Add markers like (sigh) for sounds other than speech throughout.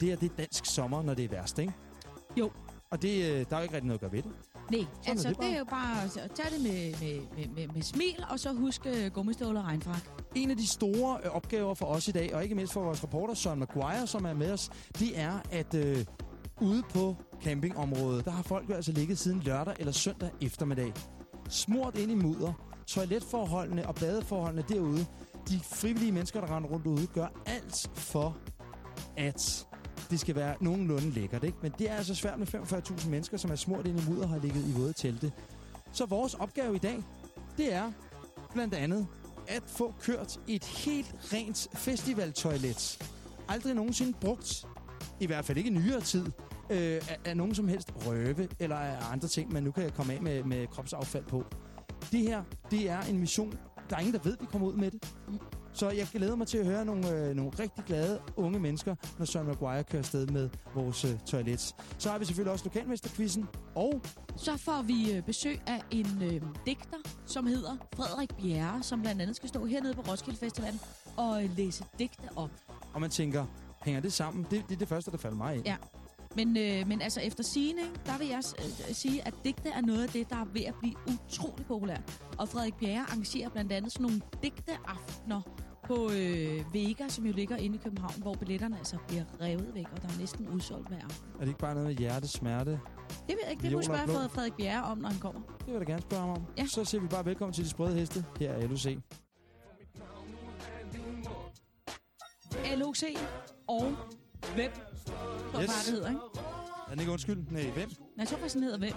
det er det dansk sommer, når det er værst, ikke? Jo. Og det, øh, der er jo ikke rigtig noget at gøre ved det. Nej, altså det det, er jo bare at tage det med, med, med, med, med smil, og så huske gummistøvler og regnfrak. En af de store øh, opgaver for os i dag, og ikke mindst for vores reporter Søren Maguire, som er med os, det er, at øh, ude på campingområdet, der har folk jo altså ligget siden lørdag eller søndag eftermiddag. Smurt ind i mudder, toiletforholdene og badeforholdene derude. De frivillige mennesker, der render rundt ude, gør alt for, at det skal være nogenlunde lækkert. Ikke? Men det er altså svært med 45.000 mennesker, som er smurt ind i mudder og har ligget i våde telte. Så vores opgave i dag, det er blandt andet at få kørt et helt rent festivaltoilet. Aldrig nogensinde brugt, i hvert fald ikke i nyere tid, øh, af, af nogen som helst røve eller af andre ting, man nu kan komme af med, med kropsaffald på. Det her, det er en mission. Der er ingen, der ved, at vi kommer ud med det. Så jeg glæder mig til at høre nogle, øh, nogle rigtig glade unge mennesker, når Søren Maguire kører afsted med vores øh, toilet. Så har vi selvfølgelig også lokalmesterquizzen, og Så får vi øh, besøg af en øh, digter, som hedder Frederik Bjerre, som blandt andet skal stå hernede på Roskilde Festival og øh, læse digte op. og man tænker, hænger det sammen? Det, det er det første, der falder mig ind. Ja. Men, øh, men altså efter sigende, der vil jeg øh, sige, at digte er noget af det, der er ved at blive utrolig populært. Og Frederik Bjerre arrangerer blandt andet sådan nogle digteaftener på øh, Vega, som jo ligger inde i København, hvor billetterne altså bliver revet væk, og der er næsten udsolgt hver aften. Er det ikke bare noget med hjerte, smerte? Det ved jeg ikke, det må spørge blå. Frederik Bjerre om, når han kommer. Det vil jeg da gerne spørge ham om. Ja. Så siger vi bare velkommen til de sprøde heste. Her er LUC. LOC og Hvem? Tror Yes. bare, det hedder, ikke? Er den ikke undskyld? Nej, hvem? Nej, jeg tror faktisk, den hedder Hvem.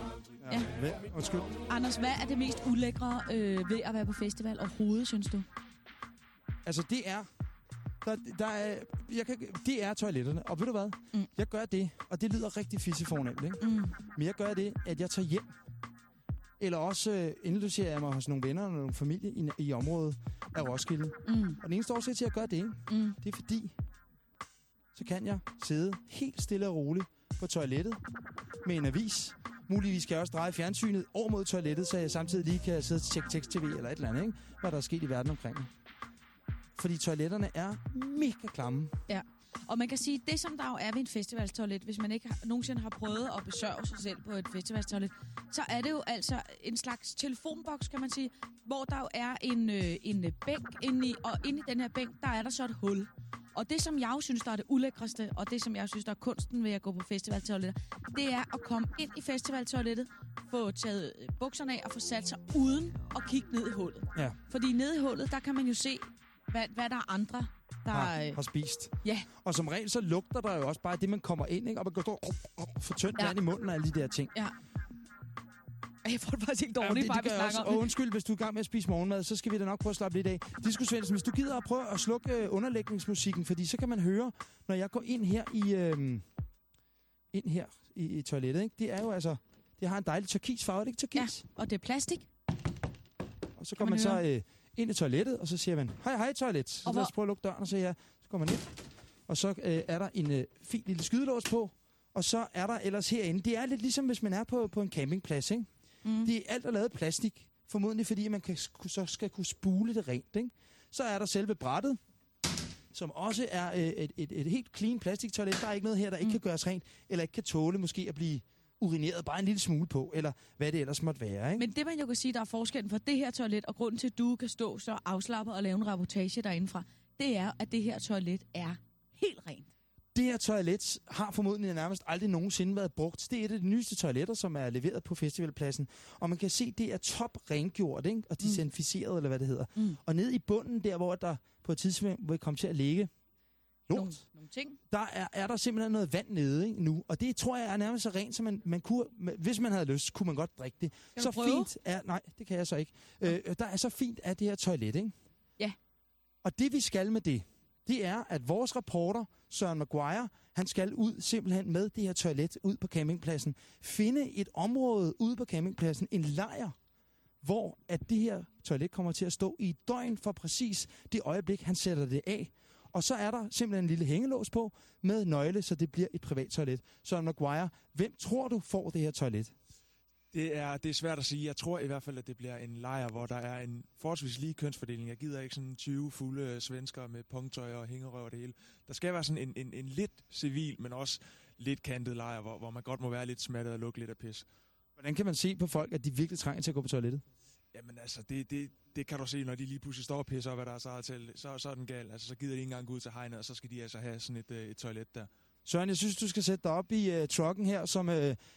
Ja. Hvem? Undskyld. Anders, hvad er det mest ulækre øh, ved at være på festival overhovedet, synes du? Altså, det er... Der, der er, jeg kan, det er toiletterne. Og ved du hvad? Mm. Jeg gør det, og det lyder rigtig fissefornemt, ikke? Mm. Men jeg gør det, at jeg tager hjem. Eller også øh, indlogerer jeg mig hos nogle venner og nogle familie i, i området af Roskilde. Mm. Og den eneste årsag til, at jeg gør det? Mm. det er fordi, så kan jeg sidde helt stille og roligt på toilettet med en avis. Muligvis kan jeg også dreje fjernsynet over mod toilettet, så jeg samtidig lige kan sidde og tjekke tekst-tv eller et eller andet, ikke? hvad der er sket i verden omkring mig. Fordi toiletterne er mega klamme. Og man kan sige, det som der jo er ved en festivalstoilet, hvis man ikke har, nogensinde har prøvet at besørge sig selv på et festivalstoilet, så er det jo altså en slags telefonboks, kan man sige, hvor der jo er en, øh, en øh, bænk inde i, og inde i den her bænk, der er der så et hul. Og det, som jeg synes, der er det ulækreste, og det, som jeg synes, der er kunsten ved at gå på festivaltoiletter, det er at komme ind i festivaltoilettet, få taget øh, bukserne af og få sat sig uden at kigge ned i hullet. Ja, Fordi nede i hullet, der kan man jo se, hvad, hvad der er andre, der... har, øh, har spist. Ja, Og som regel så lugter der jo også bare det, man kommer ind, ikke? og man kan stå og få tyndt Ja. ja. vand i munden og alle de der ting. Ja. Jeg får det faktisk ikke Jamen, dårligt, det, bare det vi snakker Og undskyld, hvis du er i gang med at spise morgenmad, så skal vi da nok prøve at slappe lidt af. Disco Svendsen, hvis du gider at prøve at slukke øh, underlægningsmusikken, fordi så kan man høre, når jeg går ind her i, øh, ind her i, i toilettet, ikke? det er jo altså, det har en dejlig turkis farve, ikke Ja, turkis? og det er plastik. Og så kan går man, man så øh, ind i toilettet, og så siger man, hej hej toilet. Så lad os prøve at lukke døren, og så ja, så går man ind. Og så øh, er der en øh, fin lille skydelås på, og så er der ellers herinde, det er lidt ligesom hvis man er på, på en campingplads, ikke? Mm. Det er alt er lavet plastik, formodentlig fordi man kan, så skal kunne spule det rent. Ikke? Så er der selve brættet, som også er øh, et, et, et helt clean plastiktoilet. Der er ikke noget her, der ikke Mm. kan gøres rent, eller ikke kan tåle måske at blive urineret bare en lille smule på, eller hvad det ellers måtte være. Ikke? Men det, man jo kan sige, der er forskellen for det her toilet, og grunden til, at du kan stå så afslappet og lave en rapportage derindefra, det er, at det her toilet er helt rent. Det her toilet har formodentlig nærmest aldrig nogensinde været brugt. Det er et af de nyeste toiletter, som er leveret på festivalpladsen. Og man kan se, det er top rengjort, ikke? og desinficeret, eller hvad det hedder. Mm. Og ned i bunden, der hvor der på et tidspunkt vil komme til at ligge Nogle, nogle ting. der er, er der simpelthen noget vand nede ikke, nu. Og det tror jeg er nærmest så rent, som man, man kunne, hvis man havde lyst, kunne man godt drikke det. Skal så fint er, nej, det kan jeg så ikke. Øh, der er så fint af det her toilet, ikke? Ja. Og det vi skal med det, det er, at vores reporter, Søren Maguire, han skal ud simpelthen med det her toilet ud på campingpladsen. Finde et område ude på campingpladsen, en lejr, hvor at det her toilet kommer til at stå i et døgn for præcis det øjeblik, han sætter det af. Og så er der simpelthen en lille hængelås på med nøgle, så det bliver et privat toilet. Søren Maguire, hvem tror du får det her toilet? Det er, det er svært at sige. Jeg tror i hvert fald, at det bliver en lejr, hvor der er en forholdsvis lige kønsfordeling. Jeg gider ikke sådan 20 fulde svensker med punktøj og hængerøv og det hele. Der skal være sådan en, en, en lidt civil, men også lidt kantet lejr, hvor, hvor man godt må være lidt smattet og lukke lidt af pis. Hvordan kan man se på folk, at de virkelig trænger til at gå på toilettet? Jamen altså, det, det, det kan du se, når de lige pludselig står og pisser op af deres eget til. Så, så er den gal. Altså, så gider de ikke engang gå ud til hegnet, og så skal de altså have sådan et, øh, et toilet der. Søren, jeg synes, du skal sætte dig op i uh, trucken her, som uh,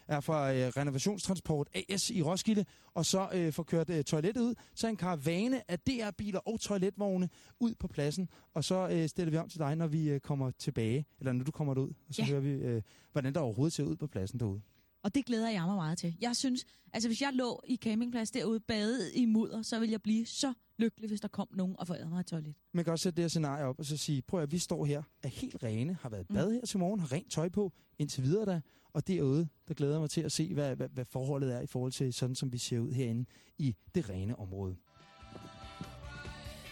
er fra uh, Renovationstransport AS i Roskilde, og så uh, få kørt uh, toilettet ud, så en karavane af DR-biler og toiletvogne ud på pladsen, og så uh, stiller vi om til dig, når vi uh, kommer tilbage, eller når du kommer ud, og så Ja. hører vi, uh, hvordan der overhovedet ser ud på pladsen derude. Og det glæder jeg mig meget til. Jeg synes, altså hvis jeg lå i campingplads derude badet i mudder, så ville jeg blive så lykkelig, hvis der kom nogen og forærede mig et toilet. Man kan også sætte det her scenarie op og så sige, prøv at vi står her, er helt rene, har været i bad her til morgen, har rent tøj på, indtil videre da, og derude, der glæder jeg mig til at se, hvad, hvad, hvad forholdet er i forhold til sådan, som vi ser ud herinde i det rene område.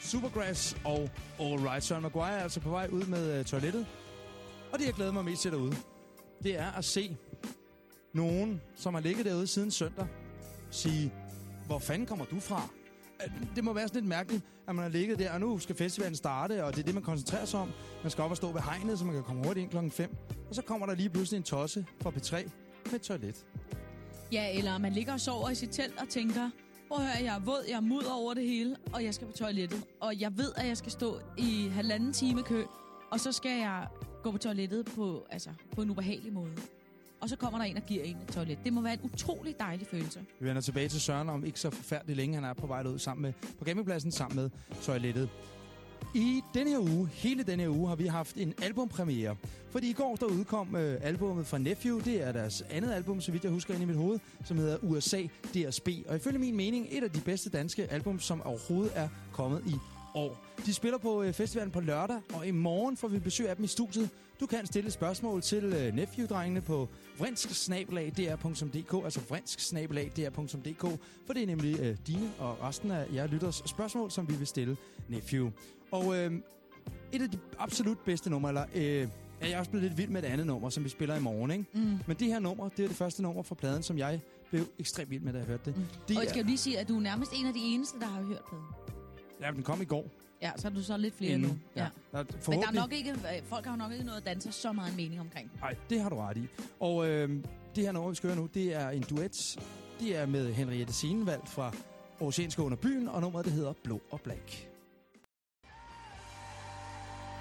Supergrass og All Right. Søren Maguire er altså på vej ud med uh, toilettet. Og det, jeg glæder mig mest til derude, det er at se nogen, som har ligget derude siden søndag, sige, hvor fanden kommer du fra? At Det må være sådan lidt mærkeligt, at man har ligget der, og nu skal festivalen starte, og det er det, man koncentrerer sig om. Man skal op og stå ved hegnet, så man kan komme hurtigt ind klokken 5. Og så kommer der lige pludselig en tosse fra P3 med toilet. Ja, eller man ligger og sover i sit telt og tænker, prøv at høre, jeg er våd, jeg er mudder over det hele, og jeg skal på toilettet. Og jeg ved, at jeg skal stå i halvanden time kø, og så skal jeg gå på toilettet på, altså, på en ubehagelig måde. Og så kommer der en og giver en et toilet. Det må være en utrolig dejlig følelse. Vi vender tilbage til Søren om ikke så forfærdeligt længe. Han er på vej ud sammen med, på campingpladsen sammen med toilettet. I denne her uge, hele denne her uge, har vi haft en albumpremiere. Fordi i går der udkom øh, albummet fra Nephew. Det er deres andet album, så vidt jeg husker ind i mit hoved, som hedder USA DSB. Og ifølge min mening, et af de bedste danske album, som overhovedet er kommet i år. De spiller på øh, festivalen på lørdag, og i morgen får vi besøg af dem i studiet. Du kan stille spørgsmål til øh, Nephew-drengene på vrinsk-dr.dk, altså vrinsk-dr.dk, for det er nemlig øh, dine og resten af jer lytters spørgsmål, som vi vil stille Nephew. Og øh, et af de absolut bedste numre, eller øh, er jeg også blevet lidt vild med et andet nummer, som vi spiller i morgen, ikke? Mm. Men det her nummer, det er det første nummer fra pladen, som jeg blev ekstremt vild med, da jeg hørte det. Mm. Det Og jeg er, skal jo lige sige, at du er nærmest en af de eneste, der har hørt på den. ja, den kom i går. Ja, så er du så lidt flere Inden. nu. Ja. Der er Men der er forhåbentlig- nok ikke, folk har jo nok ikke noget at danse så meget mening omkring. Nej, det har du ret i. Og øh, det her nummer, vi skal høre nu, det er en duet. Det er med Henriette Senevald fra Oceanske under byen, og nummeret det hedder Blå og Black.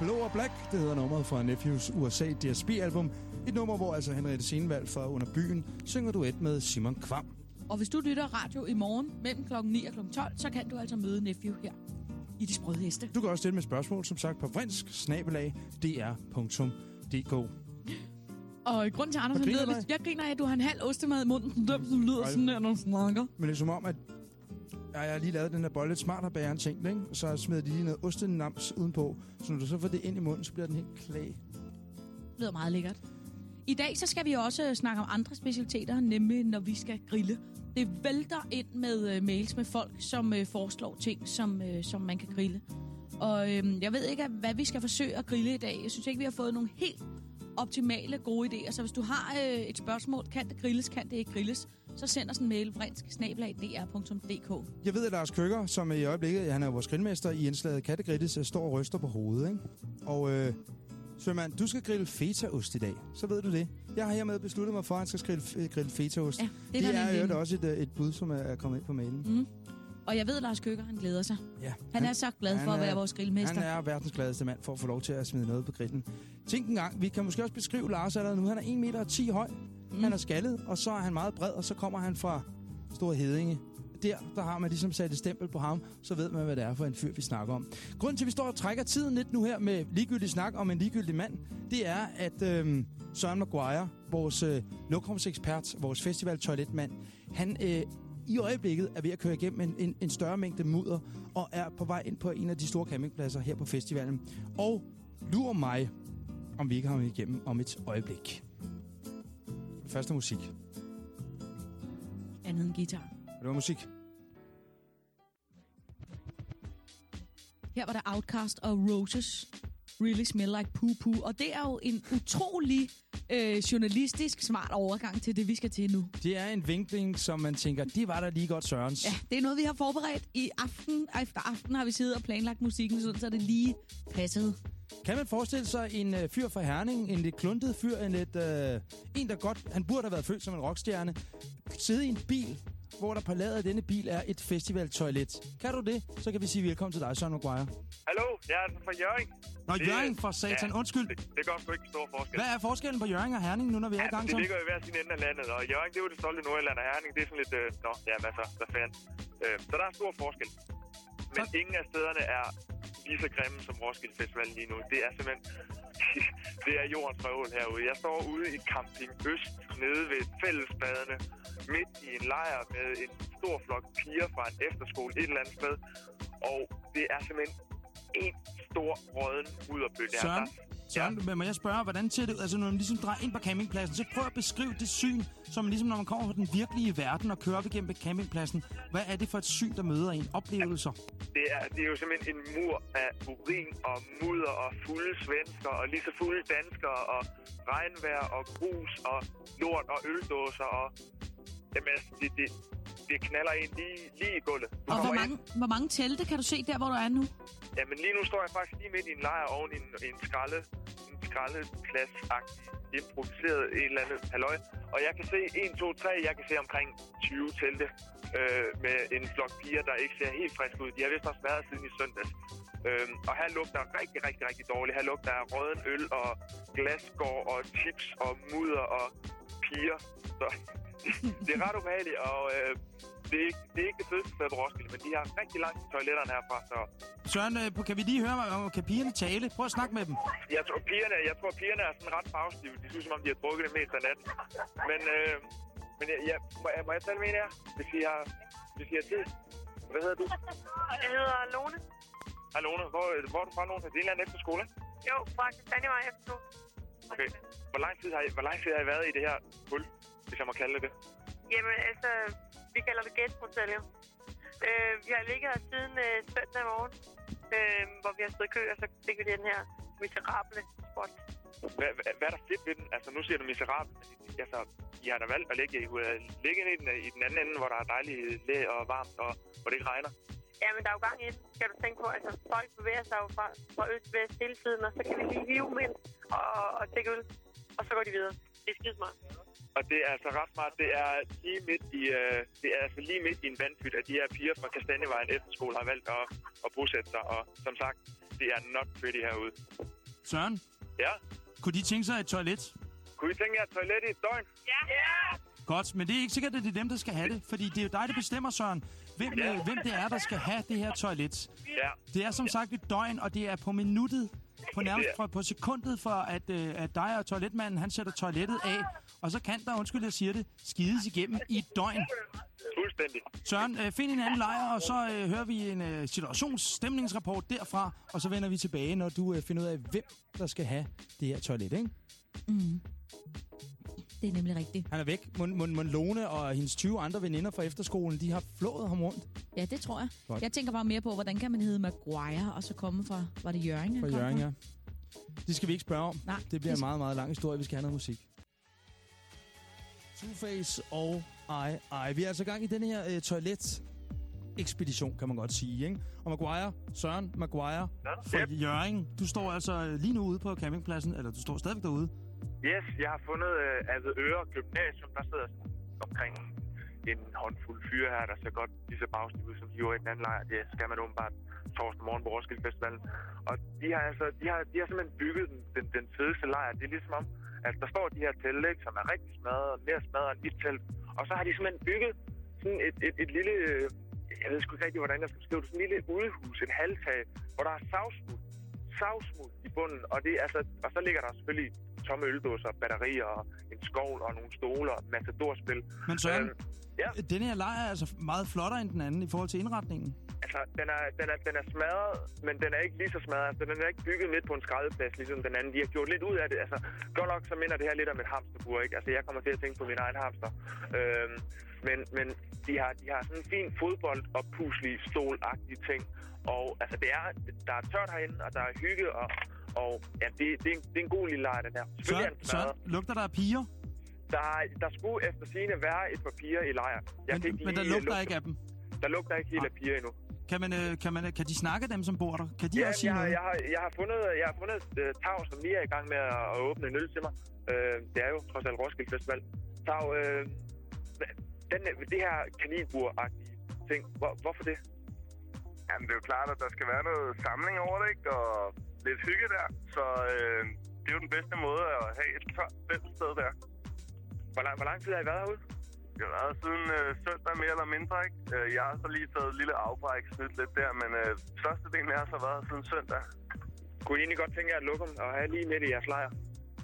Blå og Black, det hedder nummeret fra Nephews USA DSB-album. Et nummer, hvor altså Henriette Senevald fra Under Byen synger duet med Simon Kvam. Og hvis du lytter radio i morgen mellem klokken 9 og klokken 12, så kan du altså møde Nephew her i De Sprøde Heste. Du kan også stille med spørgsmål, som sagt, på vrinsk snabelag dr.dk. Og grunden til, Anders han lyder lidt... Jeg griner af, at du har en halv ostemad i munden, som dem, som lyder Ej. sådan der, når du snakker. Men det er som om, at ja, jeg har lige lavet den der bolle lidt smartere bære end tænkt, ikke? Så smider de lige noget ostenams udenpå. Så når du så får det ind i munden, så bliver den helt klag. Det lyder meget lækkert. I dag så skal vi også øh, snakke om andre specialiteter, nemlig når vi skal grille. Det vælter ind med uh, mails med folk, som uh, foreslår ting, som, uh, som man kan grille. Og øh, jeg ved ikke, hvad vi skal forsøge at grille i dag. Jeg synes ikke, vi har fået nogle helt optimale, gode idéer. Så hvis du har øh, et spørgsmål, kan det grilles, kan det ikke grilles, så send os en mail, vrinsk Jeg ved, at Lars Køkker, som i øjeblikket, han er vores grillmester i indslaget Kattegrilles, øh, står og ryster på hovedet, ikke? Og øh, Sømand, du skal grille fetaost i dag. Så ved du det. Jeg har hermed besluttet mig for, at han skal grille, øh, grille fetaost. Ja, det er, det er jo også et, øh, et bud, som er- er kommet ind på mailen. Mm. Og jeg ved, at Lars Køkker, han glæder sig. Ja, Han er så glad han for at er- være vores grillmester. Han er verdens gladeste mand for at få lov til at smide noget på grillen. Tænk en gang, vi kan måske også beskrive Lars allerede nu. Han er 1 meter og 10 høj. Mm. Han er skaldet, og så er han meget bred, og så kommer han fra Stor Hedinge. Der, der har man ligesom sat et stempel på ham, så ved man, hvad det er for en fyr, vi snakker om. Grunden til, at vi står og trækker tiden lidt nu her med ligegyldig snak om en ligegyldig mand, det er, at øh, Søren Maguire, vores øh, lokumsekspert, vores festival-toiletmand, han øh, i øjeblikket er ved at køre igennem en, en, en større mængde mudder, og er på vej ind på en af de store campingpladser her på festivalen. Og lurer mig, om vi ikke har ham igennem om et øjeblik. Første musik. Andet end guitar. Det var musik. Her var der Outcast og Roses. Really Smell Like Poo Poo. Og det er jo en utrolig øh, journalistisk smart overgang til det, vi skal til nu. Det er en vinkling, som man tænker, det var da lige godt Sørens. Ja, det er noget, vi har forberedt i aften. Efter aften har vi siddet og planlagt musikken, sådan, så det lige passede. Kan man forestille sig en øh, fyr fra Herning, en lidt kluntet fyr, en lidt... Øh, en, der godt... Han burde have været født som en rockstjerne. Sidde i en bil, hvor der på ladet af denne bil er et festivaltoilet. Kan du det, så kan vi sige velkommen til dig, Søren Maguire. Hallo, jeg er fra Jørgen. Nå, Det- Jørgen for satan, ja, undskyld. Det, det gør sgu ikke stor forskel. Hvad er forskellen på Jørgen og Herning, nu når vi er i gang det så? ligger jo i hver sin ende af landet, og Jørgen, det er jo det stolte Nordjylland, og Herning, det er sådan lidt, øh, nå, ja, hvad så, hvad fanden. Øh, så der er stor forskel. Men Så- ingen af stederne er lige så grimme som Roskilde Festival lige nu. Det er simpelthen, (laughs) det er jordens røvhul herude. Jeg står ude i Camping Øst, nede ved fællesbadene, midt i en lejr med en stor flok piger fra en efterskole et eller andet sted. Og det er simpelthen en stor mudderbøtte. her. Søren, Søren, men må jeg spørge, hvordan ser det ud? Altså, når man ligesom drejer ind på campingpladsen, så prøv at beskrive det syn, som ligesom når man kommer fra den virkelige verden og kører op igennem campingpladsen. Hvad er det for et syn, der møder en? Oplevelser? Det er, det er jo simpelthen en mur af urin og mudder og fulde svensker og lige så fulde danskere og regnvejr og grus og lort og øldåser og... Jamen, altså, det, det, det knaller ind lige, lige i gulvet. Du Og hvor mange, hvor mange telte kan du se der, hvor du er nu? Jamen, lige nu står jeg faktisk lige midt i en lejr oven i en, en skralde, en skraldeplads-agtig improviseret en eller andet halløj. Og jeg kan se 1, 2, 3, jeg kan se omkring 20 telte øh, med en flok piger, der ikke ser helt frisk ud. De har vist også været siden i søndags. Øhm, og her lugter rigtig, rigtig, rigtig dårligt. Her lugter af røden øl og glasgård og chips og mudder og piger. Så (laughs) det er ret ubehageligt, og øh, det, er ikke, det er ikke det fedeste sted på Roskilde, men de har rigtig langt til toiletterne herfra, så Søren, øh, kan vi lige høre, om kan pigerne tale? Prøv at snakke med dem. jeg tror, pigerne, jeg tror, pigerne er sådan ret fagstive. De synes, som om de har drukket det meste af natten. Men, øh, men jeg, jeg, må, jeg, må jeg tale med en af jer, hvis I har, hvis I har tid? Hvad hedder du? Jeg hedder Lone. Hej Lone. Hvor, hvor er du fra, Lone? Det er en eller anden efterskole? Jo, faktisk Dannevej efter Okay. Hvor lang, tid har I, hvor lang tid har I været i det her hul, hvis jeg må kalde det det? Jamen, altså, vi kalder det gæstmotel, jo. Øh, vi har ligget her siden øh, søndag morgen, øh, hvor vi har stået i kø, og så fik vi den her miserable spot. Hvad, hvad, hvad er der fedt ved den? Altså, nu siger du miserabel. men Altså, I har da valgt at ligge, I kunne ligget i den, i den anden ende, hvor der er dejligt læ og varmt, og hvor det ikke regner. Jamen, der er jo gang i den, skal du tænke på. Altså, folk bevæger sig jo fra, fra øst til vest hele tiden, og så kan vi lige hive ind og, og tække øl, og så går de videre. Det er skidesmart. Og det er altså ret smart. Det er lige midt i, øh, det er altså lige midt i en vandpyt, at de her piger fra Kastanjevejen Efterskole har valgt at, at bosætte sig. Og som sagt, det er not pretty herude. Søren, Ja. kunne de tænke sig et toilet? Kunne I tænke jer et toilet i et døgn? Ja! ja! Godt, men det er ikke sikkert, at det er dem, der skal have det. Fordi det er jo dig, der bestemmer, Søren, hvem, Ja. øh, hvem det er, der skal have det her toilet. Ja. Det er som sagt et døgn, og det er på minuttet, på nærmest fra, på sekundet, for at, øh, at dig og toiletmanden, han sætter toilettet af. Og så kan der, undskyld, jeg siger det, skides igennem i et døgn. Fuldstændig. Søren, øh, find en anden lejr, og så øh, hører vi en øh, situationsstemningsrapport derfra, og så vender vi tilbage, når du øh, finder ud af, hvem der skal have det her toilet, ikke? Mm. Det er nemlig rigtigt. Han er væk. Mon, Mon, Mon Lone og hendes 20 andre veninder fra efterskolen, de har flået ham rundt Ja, det tror jeg. Godt. Jeg tænker bare mere på, hvordan kan man hedde Maguire, og så komme fra, var det Jørgen? fra Jørgen, ja. Det skal vi ikke spørge om. Nej, Det bliver en meget, meget lang historie. Vi skal have noget musik. Two-Face og I, I. Vi er altså i gang i den her øh, toilet ekspedition, kan man godt sige. Ikke? Og Maguire, Søren Maguire fra Yep. Jørgen. Du står altså øh, lige nu ude på campingpladsen, eller du står stadigvæk derude. Yes, jeg har fundet øh, altså Avedøre Gymnasium. Der sidder omkring en håndfuld fyre her, der ser godt lige så bagstiv ud, som de gjorde i den anden lejr. Det skal man åbenbart torsdag morgen på Roskilde Festivalen. Og de har, altså, de har, de har simpelthen bygget den, den, den fedeste lejr. Det er ligesom om, at der står de her telte, ikke, som er rigtig smadret, mere smadret end dit telt. Og så har de simpelthen bygget sådan et, et, et lille... Øh, jeg ved sgu ikke rigtig, hvordan jeg skal beskrive det. Sådan et lille udehus, et halvtag, hvor der er savsmuld. Savsmuld i bunden. Og, det, er altså, og så ligger der selvfølgelig tomme øldåser, batterier, og en skovl og nogle stoler, matadorspil. Men Søren, Øhm, ja. denne her lejr er altså meget flottere end den anden i forhold til indretningen. Altså, den er, den, er, den er smadret, men den er ikke lige så smadret. Altså, den er ikke bygget midt på en skraldeplads, ligesom den anden. De har gjort lidt ud af det. Altså, godt nok så minder det her lidt om et hamsterbur, ikke? Altså, jeg kommer til at tænke på min egen hamster. Øhm, men men de, har, de har sådan en fin fodbold og puslig stolagtige ting. Og altså, det er, der er tørt herinde, og der er hygge, og, Og ja, det, det, er, en, det er en god lille lejr, den her. Er smadret. Søren, lugter der af piger? Der, der skulle efter sigende være et par piger i lejren. Jeg Men, kan ikke men der øh, lugter lugte- ikke af dem. Der lugter ikke helt af piger endnu. Kan, man, øh, kan, man, kan de snakke, dem som bor der? Kan de Ja, også sige jeg, har- noget? jeg, har, jeg har fundet, jeg har fundet et uh, tag, som lige er i gang med at, at åbne en øl til mig. Uh, det er jo trods alt Roskilde Festival. Tag, uh, den, det her kaninbur-agtige ting, hvor, hvorfor det? Jamen, det er jo klart, at der skal være noget samling over det, ikke? Og lidt hygge der. Så øh, det er jo den bedste måde at have et tørt fællessted der. Hvor lang, hvor lang tid har I været herude? Det har været siden øh, søndag mere eller mindre, ikke? Øh, jeg har så lige taget et lille afbræk, snydt lidt der, men øh, størstedelen af os har været siden søndag. Kunne I egentlig godt tænke jer at lukke dem og have lige midt i jeres lejr?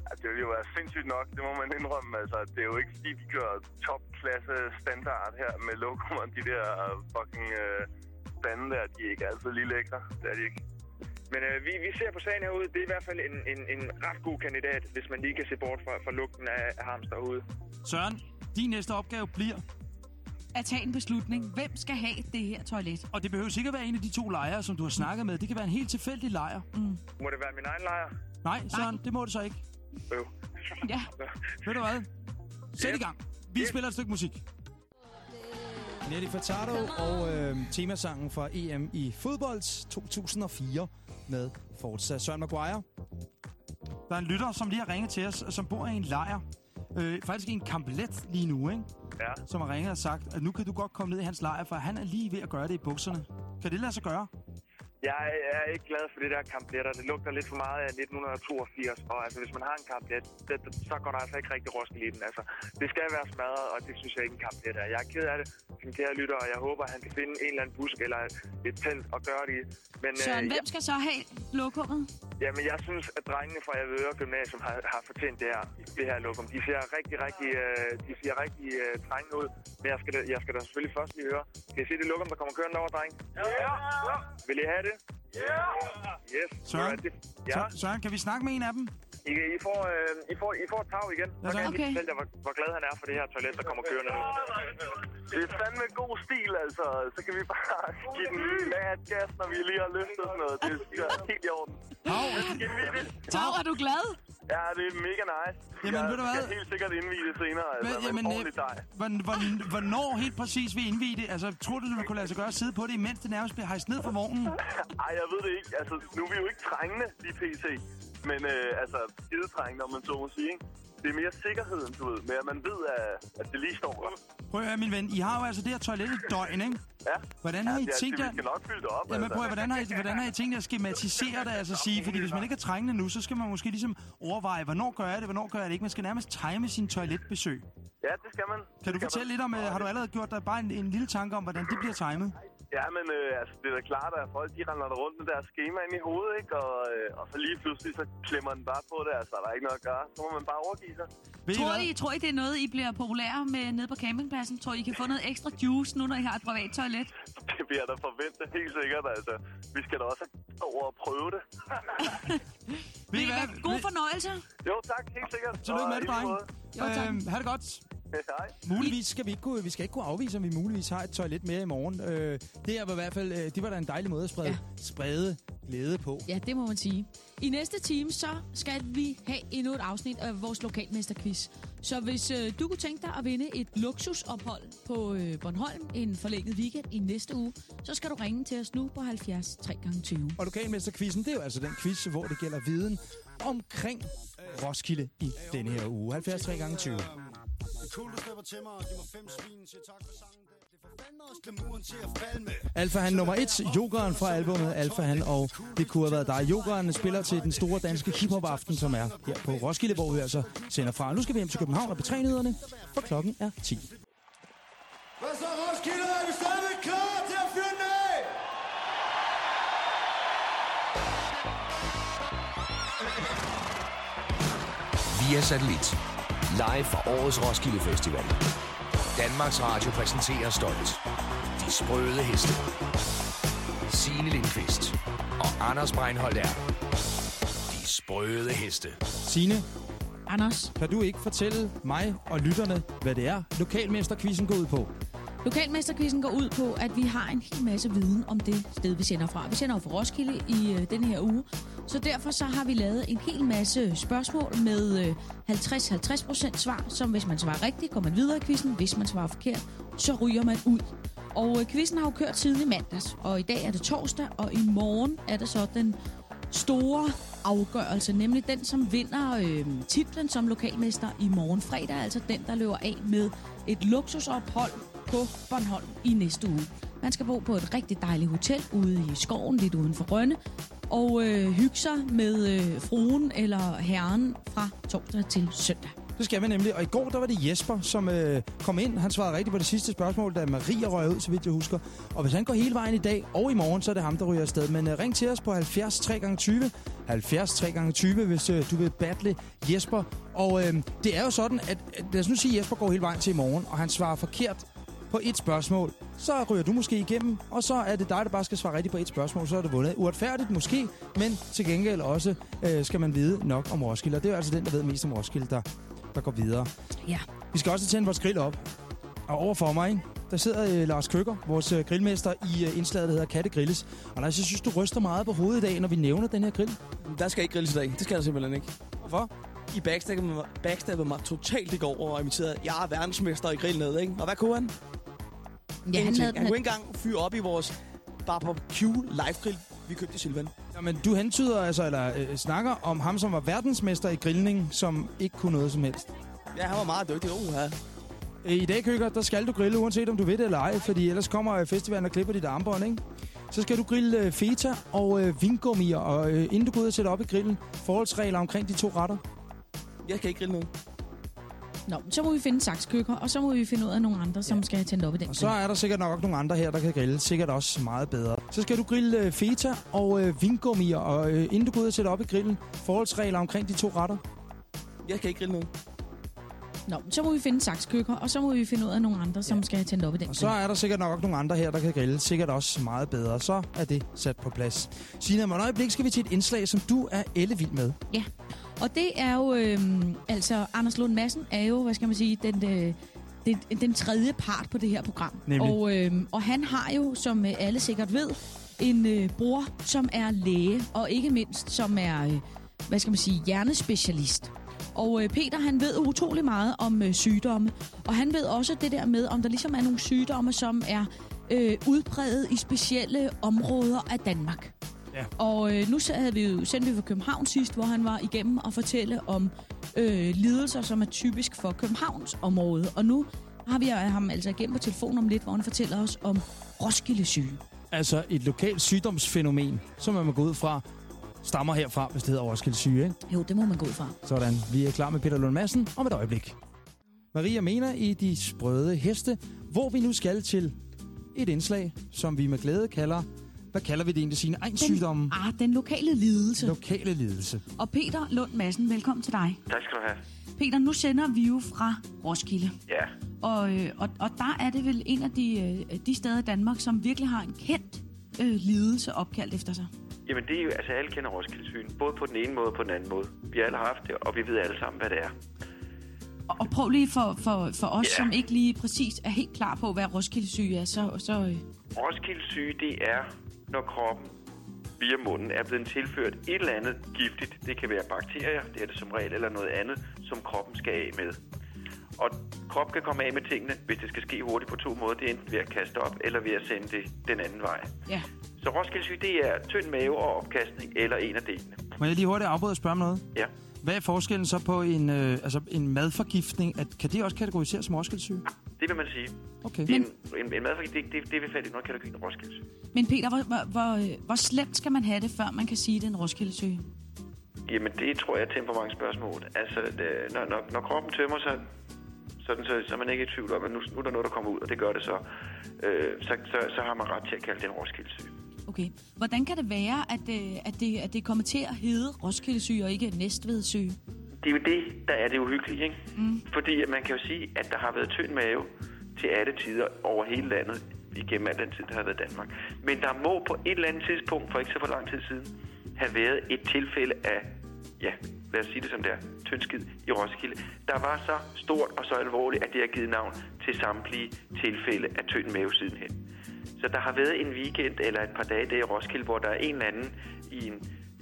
Ja, det vil jo være sindssygt nok, det må man indrømme. Altså, det er jo ikke fordi, de kører topklasse standard her med lokum og de der fucking øh, stande der. De er ikke altid lige lækre. Det er de ikke. Men øh, vi, vi ser på sagen herude, det er i hvert fald en, en, en ret god kandidat, hvis man lige kan se bort fra, fra lugten af, af hamster herude. Søren, din næste opgave bliver, At tage en beslutning. Hvem skal have det her toilet? og det behøver sikkert være en af de to lejre, som du har snakket med. Det kan være en helt tilfældig lejr. Må det være min egen lejr? Nej, Søren, det må det så ikke. Øv. Ja. Ved du hvad? Sæt i gang. Vi spiller et stykke musik. Nelly Furtado og øh, temasangen fra EM i fodbold 2004 med Forza Søren Maguire. Der er en lytter, som lige har ringet til os, som bor i en lejr. Øh, faktisk i en kamplet lige nu, ikke? Ja. Som har ringet og sagt, at nu kan du godt komme ned i hans lejr, for han er lige ved at gøre det i bukserne. Kan det lade sig gøre? Jeg er ikke glad for det der kampletter. Det lugter lidt for meget af 1982. Og altså, hvis man har en kamplet, det, det, så går der altså ikke rigtig Roskilde i den. Altså, det skal være smadret, og det synes jeg ikke en kamplet er. Jeg er ked af det, min kære lytter, og jeg håber, at han kan finde en eller anden busk eller et telt og gøre det i. Men, Søren, øh, hvem skal så have lokummet? Jamen, jeg synes, at drengene fra Avedøre Gymnasium har, har fortjent det her, det her lokum. De ser rigtig, rigtig, øh, de ser rigtig øh, trængende ud. Men jeg skal, jeg skal da selvfølgelig først lige høre. Kan I se det lokum, der kommer kørende over, dreng? Ja! ja. Vil I have det? Ja! Yes. Søren? Det, ja. Så, Søren, kan vi snakke med en af dem? I, I, får, øh, I, får, I får et tag igen. Så Ja, kan jeg okay. lige fortælle jer, hvor, hvor glad han er for det her toilet, der kommer kørende nu. Det er fandme god stil, altså. Så kan vi bare give den mad gas, når vi lige har løftet sådan noget. Det er helt i orden. Tag, er du glad? Ja, det er mega nice. Jamen, jeg ved du hvad? skal helt sikkert indvide det senere, altså. Men, jamen, men øh, ordentligt dej. hvor- hvor- hvornår helt præcis vi indvide det? Altså, tror du, det kunne lade sig gøre at sidde på det, imens det nærmest bliver hejst ned fra vognen? Ej, jeg ved det ikke. Altså, nu er vi jo ikke trængende lige pt. Men øh, altså, skidetrængende, om man så må sige, ikke? Det er mere sikkerheden, du ved, med at man ved, at, at det lige står der. Prøv at høre, min ven. I har jo altså det her toilet i døgn, ikke? Ja. Hvordan har I ja, tænkt det, jer... Vi skal nok fylde det op, Jamen, altså. prøv at, høre, hvordan har, I, hvordan har I tænkt jer at skematisere det? Altså sige, fordi hvis man ikke er trængende nu, så skal man måske ligesom overveje, hvornår gør jeg det, hvornår gør jeg det ikke. Man skal nærmest time sin toiletbesøg. Ja, det skal man. Kan du skal fortælle lidt om, øh, har du allerede gjort dig bare en, en lille tanke om, hvordan det bliver timet? Ja, men øh, altså, det er da klart, at folk de render der rundt med deres schema ind i hovedet, ikke? Og, øh, og så lige pludselig, så klemmer den bare på det. Altså, der er ikke noget at gøre. Så må man bare overgive sig. Ved Tror? I, tror I, det er noget, I bliver populære med nede på campingpladsen? Tror I, I kan få noget ekstra juice nu, når I har et privat toilet? (laughs) Det vil jeg da forvente, helt sikkert. Altså, vi skal da også over og prøve det. (laughs) Ved I hvad? hvad? God fornøjelse. Jo, tak. Helt sikkert. Tillykke med det, dreng. Jo, tak. Øhm, ha' det godt. Hej. Muligvis skal vi ikke kunne, vi skal ikke kunne afvise, om vi muligvis har et toilet mere i morgen. Øh, det er i hvert fald, øh, det var da en dejlig måde at sprede, ja. sprede glæde på. Ja, det må man sige. I næste time, så skal vi have endnu et afsnit af vores lokalmesterquiz. Så hvis øh, du kunne tænke dig at vinde et luksusophold på øh, Bornholm en forlænget weekend i næste uge, så skal du ringe til os nu på 70 3x20. Og lokalmesterquizzen, det er jo altså den quiz, hvor det gælder viden omkring Roskilde i denne her uge. 73 gange 20. Det er cool, du slipper til mig og mig fem svin. Siger tak for sangen. Det får fandme også glamuren til at falde med. Alfa han nummer 1, Jokeren fra albumet Alfa han, og det kunne have været dig. Jokeren spiller til den store danske hiphop-aften, som er her på Roskilde, hvor vi altså sender fra. Nu skal vi hjem til København og betrænyhederne, for klokken er 10. Hvad så, Roskilde? Er vi stadigvæk klar til at fyre den af? Via satellit. Live fra årets Roskilde Festival. Danmarks Radio præsenterer stolt. De sprøde heste. Signe Lindqvist og Anders Breinholt er. De sprøde heste. Signe, Anders, kan du ikke fortælle mig og lytterne, hvad det er, lokalmesterquizzen går ud på? Lokalmesterquizzen går ud på, at vi har en hel masse viden om det sted, vi sender fra. Vi sender jo fra Roskilde i øh, denne her uge, så derfor så har vi lavet en hel masse spørgsmål med øh, 50-50% svar, som hvis man svarer rigtigt, går man videre i quizzen. Hvis man svarer forkert, så ryger man ud. Og øh, quizzen har jo kørt siden i mandags, og i dag er det torsdag, og i morgen er det så den store afgørelse, nemlig den, som vinder øh, titlen som lokalmester i morgen fredag, altså den, der løber af med et luksusophold på Bornholm i næste uge. Man skal bo på et rigtig dejligt hotel ude i skoven, lidt uden for Rønne, og øh, hygge sig med øh, fruen eller herren fra torsdag til søndag. Det skal vi nemlig. Og i går, der var det Jesper, som øh, kom ind. Han svarede rigtigt på det sidste spørgsmål, da Maria røg ud, så vidt jeg husker. Og hvis han går hele vejen i dag og i morgen, så er det ham, der ryger afsted. Men øh, ring til os på 70 3x20. 70 3x20, hvis øh, du vil battle Jesper. Og øh, det er jo sådan, at, at lad os nu sige, at Jesper går hele vejen til i morgen, og han svarer forkert på et spørgsmål, så ryger du måske igennem, og så er det dig, der bare skal svare rigtigt på et spørgsmål, så er det vundet. Uretfærdigt måske, men til gengæld også øh, skal man vide nok om Roskilde, og det er altså den, der ved mest om Roskilde, der, der går videre. Ja. Vi skal også tænde vores grill op. Og over for mig, der sidder øh, Lars Køkker, vores øh, grillmester i øh, indslaget, der hedder Katte Grilles. Og Lars, jeg synes, du ryster meget på hovedet i dag, når vi nævner den her grill. Der skal ikke grilles i dag. Det skal der simpelthen ikke. Hvorfor? I backstabbede mig, backstabbede mig totalt i går og inviterede, jeg er verdensmester i grill ikke? Og hvad kunne han? Ja, han lavede han kunne ikke engang fyre op i vores barbecue live grill, vi købte i Silvan. Jamen, du hentyder altså, eller øh, snakker om ham, som var verdensmester i grillning, som ikke kunne noget som helst. Ja, han var meget dygtig. Uh, ja. Øh, I dag, Køkker, der skal du grille, uanset om du ved det eller ej, fordi ellers kommer øh, festivalen og klipper dit armbånd, ikke? Så skal du grille øh, feta og øh, vingummier, og øh, inden du går ud og sætter op i grillen, forholdsregler omkring de to retter. Jeg kan ikke grille noget. Nå, så må vi finde sakskøkker, og så må vi finde ud af nogle andre, som skal have tændt op i den. Og så er der sikkert nok nogle andre her, der kan grille. Sikkert også meget bedre. Så skal du grille øh, feta og øh, vingummier, og øh, inden du går ud og sætter op i grillen, forholdsregler omkring de to retter. Jeg kan ikke grille noget. Nå, så må vi finde sakskøkker, og så må vi finde ud af nogle andre, som skal have tændt op i den. Og så er der sikkert nok nogle andre her, der kan grille. Sikkert også meget bedre. Så er det sat på plads. Signe, om et øjeblik skal vi til et indslag, som du er ellevild med. Og det er jo, øh, altså, Anders Lund Madsen er jo, hvad skal man sige, den, øh, den, den tredje part på det her program. Nemlig. Og, øh, og han har jo, som øh, alle sikkert ved, en øh, bror, som er læge, og ikke mindst, som er, øh, hvad skal man sige, hjernespecialist. Og øh, Peter, han ved utrolig meget om øh, sygdomme, og han ved også det der med, om der ligesom er nogle sygdomme, som er øh, udbredet i specielle områder af Danmark. Ja. Og øh, nu sad vi jo, sendte vi fra København sidst, hvor han var igennem og fortælle om øh, lidelser, som er typisk for Københavns område. Og nu har vi ham altså igennem på telefon om lidt, hvor han fortæller os om Roskilde syge. Altså et lokalt sygdomsfænomen, som man må gå ud fra, stammer herfra, hvis det hedder Roskilde syge, ikke? Jo, det må man gå ud fra. Sådan, vi er klar med Peter Lund Madsen om et øjeblik. Maria mener i De Sprøde Heste, hvor vi nu skal til et indslag, som vi med glæde kalder, hvad kalder vi det egentlig, sine egen sygdomme? Ah, den lokale lidelse. Lokale lidelse. Og Peter Lund Madsen, velkommen til dig. Tak skal du have. Peter, nu sender vi jo fra Roskilde. Ja, Og, øh, og, og der er det vel en af de, øh, de steder i Danmark, som virkelig har en kendt øh, lidelse opkaldt efter sig. Jamen det er jo, altså alle kender Roskilde-sygen, både på den ene måde og på den anden måde. Vi har alle haft det, og vi ved alle sammen, hvad det er. Og, og prøv lige for, for, for os, Ja. som ikke lige præcis er helt klar på, hvad Roskilde syge er, så... så øh, Roskilde-syge, det er, når kroppen via munden er blevet tilført et eller andet giftigt. Det kan være bakterier, det er det som regel, eller noget andet, som kroppen skal af med. Og kroppen kan komme af med tingene, hvis det skal ske hurtigt på to måder. Det er enten ved at kaste op, eller ved at sende det den anden vej. ja. Så Roskilde-syge, det er tynd mave og opkastning, eller en af delene. Må jeg lige hurtigt afbryde og spørge om noget? Ja. Hvad er forskellen så på en, øh, altså en madforgiftning? At, kan det også kategoriseres som Roskilde syge? Det vil man sige. Okay. En, en, en madforgiftning, det, det, det vil falde i noget kategorien Roskilde-syge. Men Peter, hvor, hvor, hvor, hvor slemt skal man have det, før man kan sige, at det er en Roskilde syge? Jamen, det tror jeg er temperamentsspørgsmål. Altså, det, når, når, når kroppen tømmer sig, sådan, så, så er man ikke i tvivl om, at nu, nu er der noget, der kommer ud, og det gør det så, øh, så, så, så har man ret til at kalde det en Roskilde-syge. Okay. Hvordan kan det være, at, øh, at, det, at det kommer til at hedde Roskilde syge og ikke Næstved syge? Det er jo det, der er det uhyggelige, ikke? Mm. Fordi man kan jo sige, at der har været tynd mave til alle tider over hele landet igennem al den tid, der har været Danmark. Men der må på et eller andet tidspunkt, for ikke så for lang tid siden, have været et tilfælde af ja, lad os sige det som det er, tyndskid i Roskilde, der var så stort og så alvorligt, at det har givet navn til samtlige tilfælde af tynd mave sidenhen. Så der har været en weekend eller et par dage der i Roskilde, hvor der er en eller anden i en,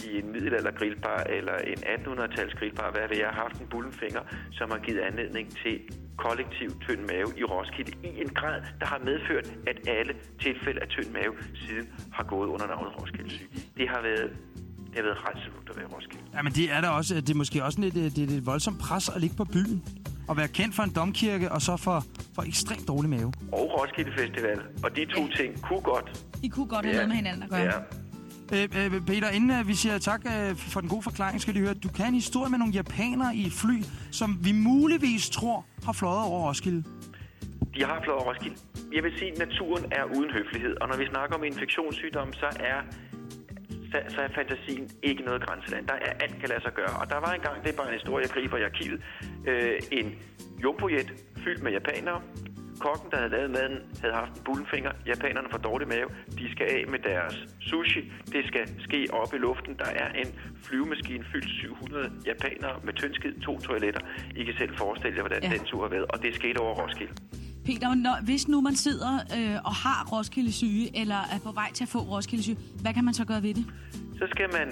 i en middelalder grillbar eller en 1800-tals grillbar, hvad ved jeg, har haft en bullenfinger, som har givet anledning til kollektiv tynd mave i Roskilde i en grad, der har medført, at alle tilfælde af tynd mave siden har gået under navnet Roskilde syg. Det har været det har været at være i Roskilde. Ja, men det er der også. Det er måske også lidt, det er et voldsomt pres at ligge på byen. Og være kendt for en domkirke, og så for, for ekstremt dårlig mave. Og Roskilde Festival. Og de to ja. ting kunne godt. De kunne godt have Ja. noget med hinanden at gøre. Ja. Øh, øh, Peter, inden øh, vi siger tak øh, for den gode forklaring, skal du høre, du kan en historie med nogle japanere i et fly, som vi muligvis tror har fløjet over Roskilde. De har flået over Roskilde. Jeg vil sige, at naturen er uden høflighed. Og når vi snakker om infektionssygdomme, så er, så, er fantasien ikke noget grænseland. Der er alt kan lade sig gøre. Og der var engang, det er bare en historie, jeg griber i arkivet, øh, en jumbojet fyldt med japanere. Kokken, der havde lavet maden, havde haft en bullenfinger. Japanerne får dårlig mave. De skal af med deres sushi. Det skal ske op i luften. Der er en flyvemaskine fyldt 700 japanere med tyndskid, to toiletter. I kan selv forestille jer, hvordan ja. den tur har været. Og det skete over Roskilde. Peter, når, hvis nu man sidder øh, og har Roskilde syge, eller er på vej til at få Roskilde syge, hvad kan man så gøre ved det? så skal man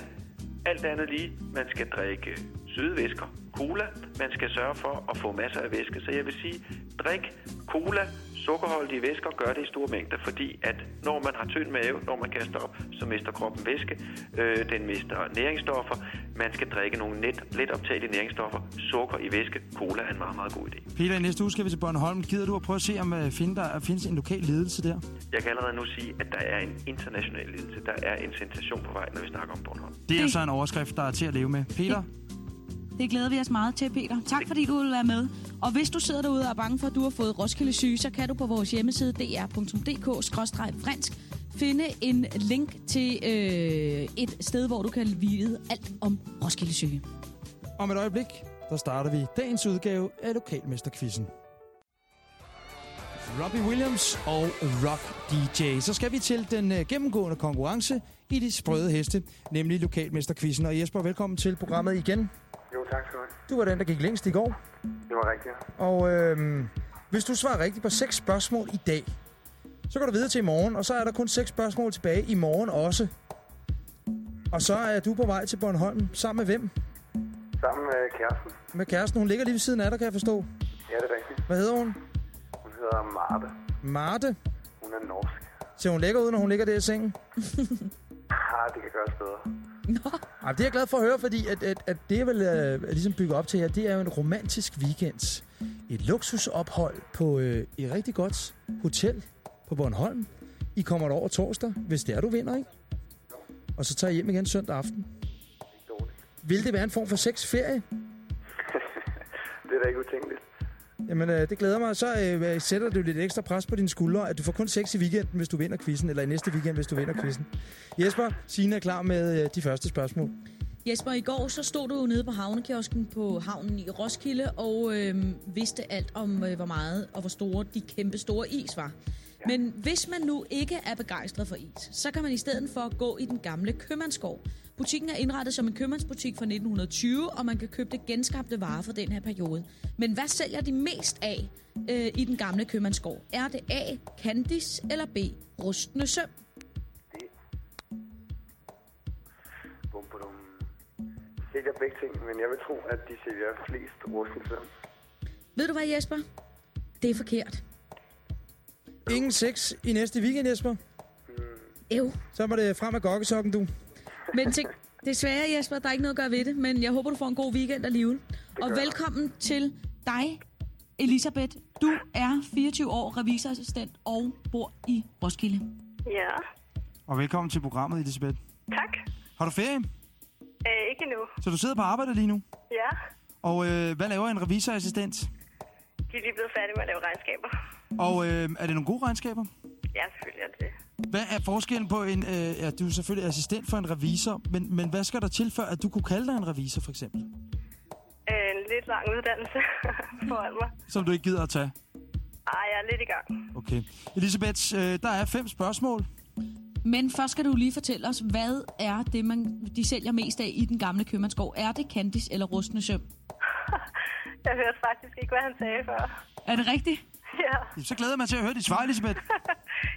alt andet lige, man skal drikke søde væsker, cola, man skal sørge for at få masser af væske. Så jeg vil sige, drik cola, sukkerholdige væsker, gør det i store mængder, fordi at når man har tynd mave, når man kaster op, så mister kroppen væske, øh, den mister næringsstoffer, man skal drikke nogle net, let optagelige næringsstoffer, sukker i væske, cola er en meget, meget god idé. Peter, i næste uge skal vi til Bornholm. Gider du at prøve at se, om uh, finde der findes en lokal ledelse der? Jeg kan allerede nu sige, at der er en international ledelse, der er en sensation på vej, når vi snakker om Bornholm. Det er altså en overskrift, der er til at leve med. Peter, det glæder vi os meget til, Peter. Tak fordi du vil være med. Og hvis du sidder derude og er bange for, at du har fået Roskilde syge, så kan du på vores hjemmeside dr.dk-fransk finde en link til øh, et sted, hvor du kan vide alt om Roskilde syge. om et øjeblik, der starter vi dagens udgave af Lokalmesterquizzen. Robbie Williams og Rock DJ. Så skal vi til den øh, gennemgående konkurrence i de sprøde heste, nemlig Lokalmesterquizzen. Og Jesper, velkommen til programmet igen. Jo, tak skal du have. Du var den, der gik længst i går. Det var rigtigt. Og øhm, hvis du svarer rigtigt på seks spørgsmål i dag, så går du videre til i morgen, og så er der kun seks spørgsmål tilbage i morgen også. Og så er du på vej til Bornholm sammen med hvem? Sammen med kæresten. Med kæresten. Hun ligger lige ved siden af dig, kan jeg forstå. Ja, det er rigtigt. Hvad hedder hun? Hun hedder Marte. Marte. Hun er norsk. Ser hun lækker ud, når hun ligger der i sengen? (laughs) Ah, det kan gøres bedre. (laughs) Ej, det er jeg glad for at høre, fordi at, at, at det, jeg vil øh, ligesom bygge op til her, det er jo en romantisk weekend. Et luksusophold på øh, et rigtig godt hotel på Bornholm. I kommer over torsdag, hvis det er, du vinder, ikke? Og så tager I hjem igen søndag aften. Vil det være en form for sexferie? (laughs) Det er da ikke utænkeligt. Jamen, øh, det glæder mig. Så øh, øh, sætter du lidt ekstra pres på dine skuldre, at du får kun seks i weekenden, hvis du vinder quizzen, eller i næste weekend, hvis du vinder quizzen. Jesper, Signe er klar med øh, de første spørgsmål. Jesper, i går så stod du jo nede på havnekiosken på havnen i Roskilde og øh, vidste alt om, øh, hvor meget og hvor store de kæmpe store is var. Men hvis man nu ikke er begejstret for is, så kan man i stedet for gå i den gamle købmandsgård. Butikken er indrettet som en købmandsbutik fra 1920, og man kan købe det genskabte varer fra den her periode. Men hvad sælger de mest af øh, i den gamle købmandsgård? Er det A. Candice eller B. Rustne søm? Bum, bum. De sælger begge ting, men jeg vil tro, at de sælger flest rustensøm. Ved du hvad, Jesper? Det er forkert. Ingen sex i næste weekend, Jesper. Ev. Så var det frem med gokkesokken, du. Men tænk, desværre, Jesper, der er ikke noget at gøre ved det, men jeg håber, du får en god weekend alligevel. Og velkommen til dig, Elisabeth. Du er 24 år, revisorassistent og bor i Roskilde. Ja, Og velkommen til programmet, Elisabeth. tak. Har du ferie? Øh, ikke endnu. Så du sidder på arbejde lige nu? Ja, Og øh, hvad laver en revisorassistent? de er lige blevet færdige med at lave regnskaber. Og øh, er det nogle gode regnskaber? Ja, selvfølgelig er det. Hvad er forskellen på en... Øh, ja, du er selvfølgelig assistent for en revisor, men, men hvad skal der til, for at du kunne kalde dig en revisor, for eksempel? Øh, en lidt lang uddannelse (laughs) foran mig. Som du ikke gider at tage? Ej, jeg er lidt i gang. Okay. Elisabeth, øh, der er fem spørgsmål. Men først skal du lige fortælle os, hvad er det, man, de sælger mest af i den gamle købmandsgård? Er det Candice eller rustne søm? (laughs) Jeg hørte faktisk ikke, hvad han sagde før. Er det rigtigt? Ja, Så glæder jeg mig til at høre dit svar, Elisabeth. (laughs)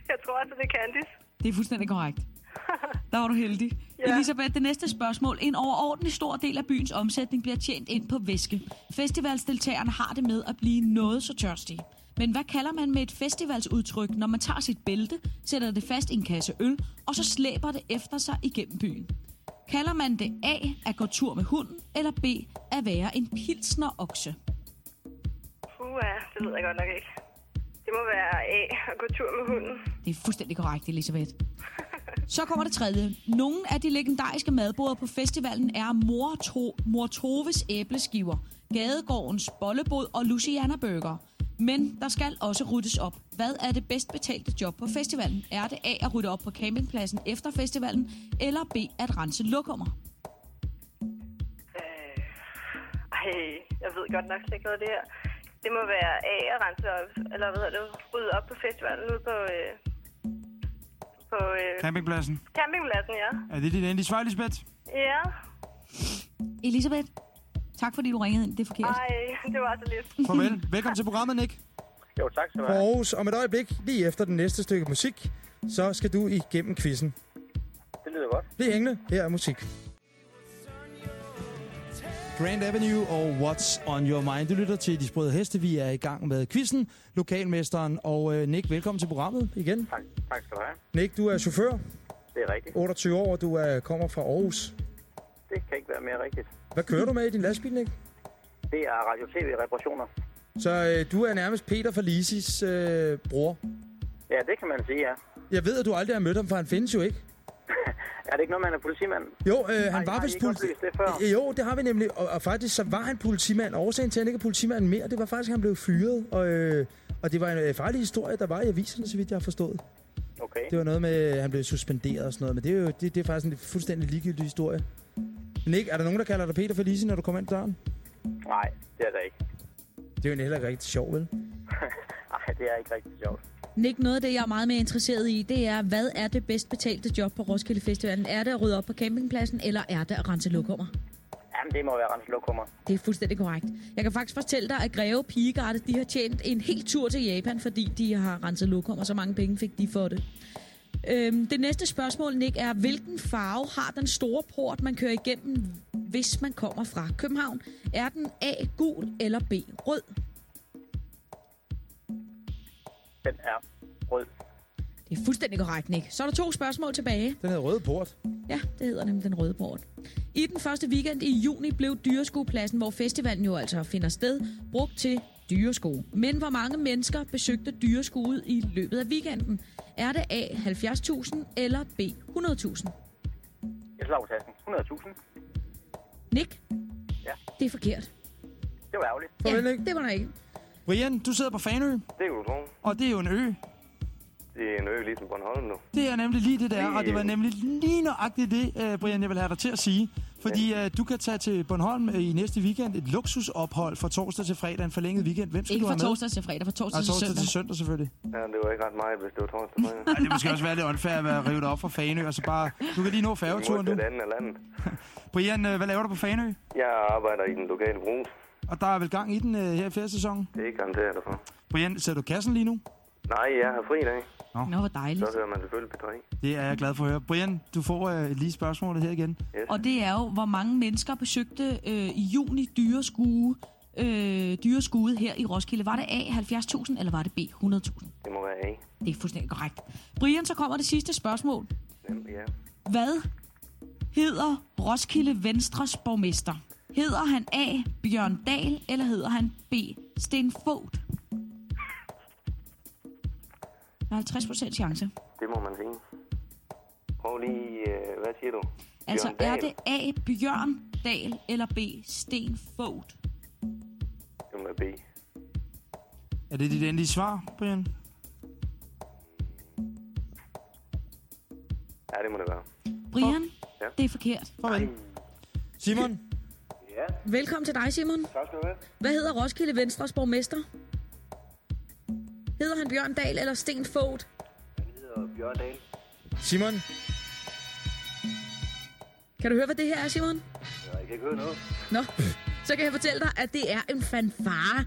(laughs) jeg tror altså, det er Candice. Det er fuldstændig korrekt. (laughs) Der var du heldig. Ja. Elisabeth, det næste spørgsmål. En overordentlig stor del af byens omsætning bliver tjent ind på væske. Festivalsdeltagerne har det med at blive noget så tørstige. Men hvad kalder man med et festivalsudtryk, når man tager sit bælte, sætter det fast i en kasse øl, og så slæber det efter sig igennem byen? Kalder man det A at gå tur med hunden, eller B at være en pilsner okse? Puh, det ved jeg godt nok ikke. Det må være A, at gå tur med hunden. Det er fuldstændig korrekt, Elisabeth. Så kommer det tredje. Nogle af de legendariske madboder på festivalen er Mor, to- Mor Toves æbleskiver, Gadegårdens bollebod og Luciana Burger. Men der skal også ryddes op. Hvad er det bedst betalte job på festivalen? Er det A at rydde op på campingpladsen efter festivalen, eller B at rense lokummer? Ej, jeg ved godt nok slet ikke det her. Det må være A at rense op, eller hvad hedder det, rydde op på festivalen ude på, øh, på øh, Campingpladsen. campingpladsen, ja. Er det dit endelige svar, Elisabeth? Ja, Elisabeth, tak fordi du ringede ind. Det er forkert. ej, det var altså lidt. Farvel. Velkommen til programmet, Nick. Jo, tak skal du have. Aarhus, om et øjeblik, lige efter den næste stykke musik, så skal du igennem quizzen. Det lyder godt. Bliv hængende, her er musik. Grand Avenue og What's on Your Mind. Du lytter til De Sprøde Heste. Vi er i gang med quizzen, lokalmesteren og øh, Nick. Velkommen til programmet igen. Tak, tak skal du have. Nick, du er chauffør, Det er rigtigt. 28 år, og du er, kommer fra Aarhus. Det kan ikke være mere rigtigt. Hvad kører du med i din lastbil, Nick? Det er radio-tv-reparationer. Så øh, du er nærmest Peter for Lisis øh, bror. Ja, det kan man sige, ja. Jeg ved, at du aldrig har mødt ham, for han findes jo ikke. (laughs) Er det ikke noget, man er politimand? Jo, øh, han Ej, var vist ikke politi... oplyst det før? Øh, Jo, det har vi nemlig. Og, og faktisk så var han politimand. Årsagen til, at han ikke er politimand mere, det var faktisk, at han blev fyret. Og, øh, og det var en øh, farlig historie, der var i aviserne, så vidt jeg har forstået. Okay. Det var noget med, at han blev suspenderet og sådan noget. Men det er jo det, det er faktisk en fuldstændig ligegyldig historie. Nick, er der nogen, der kalder dig Peter Felici, når du kommer ind døren? Nej, det er det ikke. Det er jo heller ikke rigtig sjovt, vel? (laughs) Nej, det er ikke rigtig sjovt. Nick, noget af det, jeg er meget mere interesseret i, det er, hvad er det bedst betalte job på Roskilde Festivalen? Er det at rydde op på campingpladsen, eller er det at rense lokummer? Jamen, det må være Rens Lokummer. Det er fuldstændig korrekt. Jeg kan faktisk fortælle dig, at Greve Pigegarde, de har tjent en hel tur til Japan, fordi de har renset lokummer, så mange penge fik de for det. Øhm, det næste spørgsmål, Nick, er, hvilken farve har den store port, man kører igennem, hvis man kommer fra København? Er den A, gul eller B, rød? Den er rød. Det er fuldstændig korrekt, Nick. Så er der to spørgsmål tilbage. Den hedder Røde Port. Ja, det hedder nemlig den røde port. I den første weekend i juni blev dyreskuepladsen, hvor festivalen jo altså finder sted, brugt til dyresko. Men hvor mange mennesker besøgte dyreskuet i løbet af weekenden? Er det A 70.000 eller B 100.000? Jeg slår tasken. 100.000. Nick? Ja. Det er forkert. Det var ærgerligt. Ja, det var der ikke. Brian, du sidder på Fanø, Det er jo tro. og det er jo en ø. Det er en ø ligesom Bornholm nu. Det er nemlig lige det der, og det var nemlig lige nøjagtigt det, øh, Brian, jeg vil have dig til at sige. Fordi øh, du kan tage til Bornholm øh, i næste weekend et luksusophold fra torsdag til fredag, en forlænget weekend. Hvem skal Ikke du fra have med? torsdag til fredag, fra torsdag, Nej, til torsdag søndag. til søndag selvfølgelig. Ja, det var ikke ret meget, hvis det var torsdag. (laughs) Ej, det måske også være lidt unfair at være rivet op fra Fanø, og så bare... Du kan lige nå færgeturen, du. Det andet. (laughs) Brian, hvad laver du på Fanø? Jeg arbejder i den lokale brus. Og der er vel gang i den øh, her i feriesæsonen? Det er garanteret derfor. Brian, ser du kassen lige nu? Nej, jeg har fri i dag. Nå, hvor dejligt. Så hører man selvfølgelig P3. Det er jeg glad for at høre. Brian, du får øh, lige spørgsmålet her igen. Yes. Og det er jo, hvor mange mennesker besøgte øh, i juni dyreskue, øh, dyreskuet her i Roskilde. Var det A 70.000, eller var det B 100.000? Det må være A. Det er fuldstændig korrekt. Brian, så kommer det sidste spørgsmål. Jamen, ja. Hvad hedder Roskilde Venstres borgmester? Hedder han A. Bjørn Dahl, eller hedder han B. Sten Fogt? Der er 50 procent chance. Det må man sige. Prøv lige, øh, hvad siger du? Altså, Bjørn er Dahl? det A. Bjørn Dahl, eller B. Sten Fogt? Det må være B. Er det dit endelige svar, Brian? Ja, det må det være. Brian, Ja. det er forkert. Farvel. Simon, Ja, Velkommen til dig, Simon. tak skal du have. Hvad hedder Roskilde Venstres borgmester? Hedder han Bjørn Dahl eller Sten Fogt? Han hedder Bjørn Dahl. Simon, Kan du høre, hvad det her er, Simon? Jeg kan ikke høre noget. Nå, så kan jeg fortælle dig, at det er en fanfare.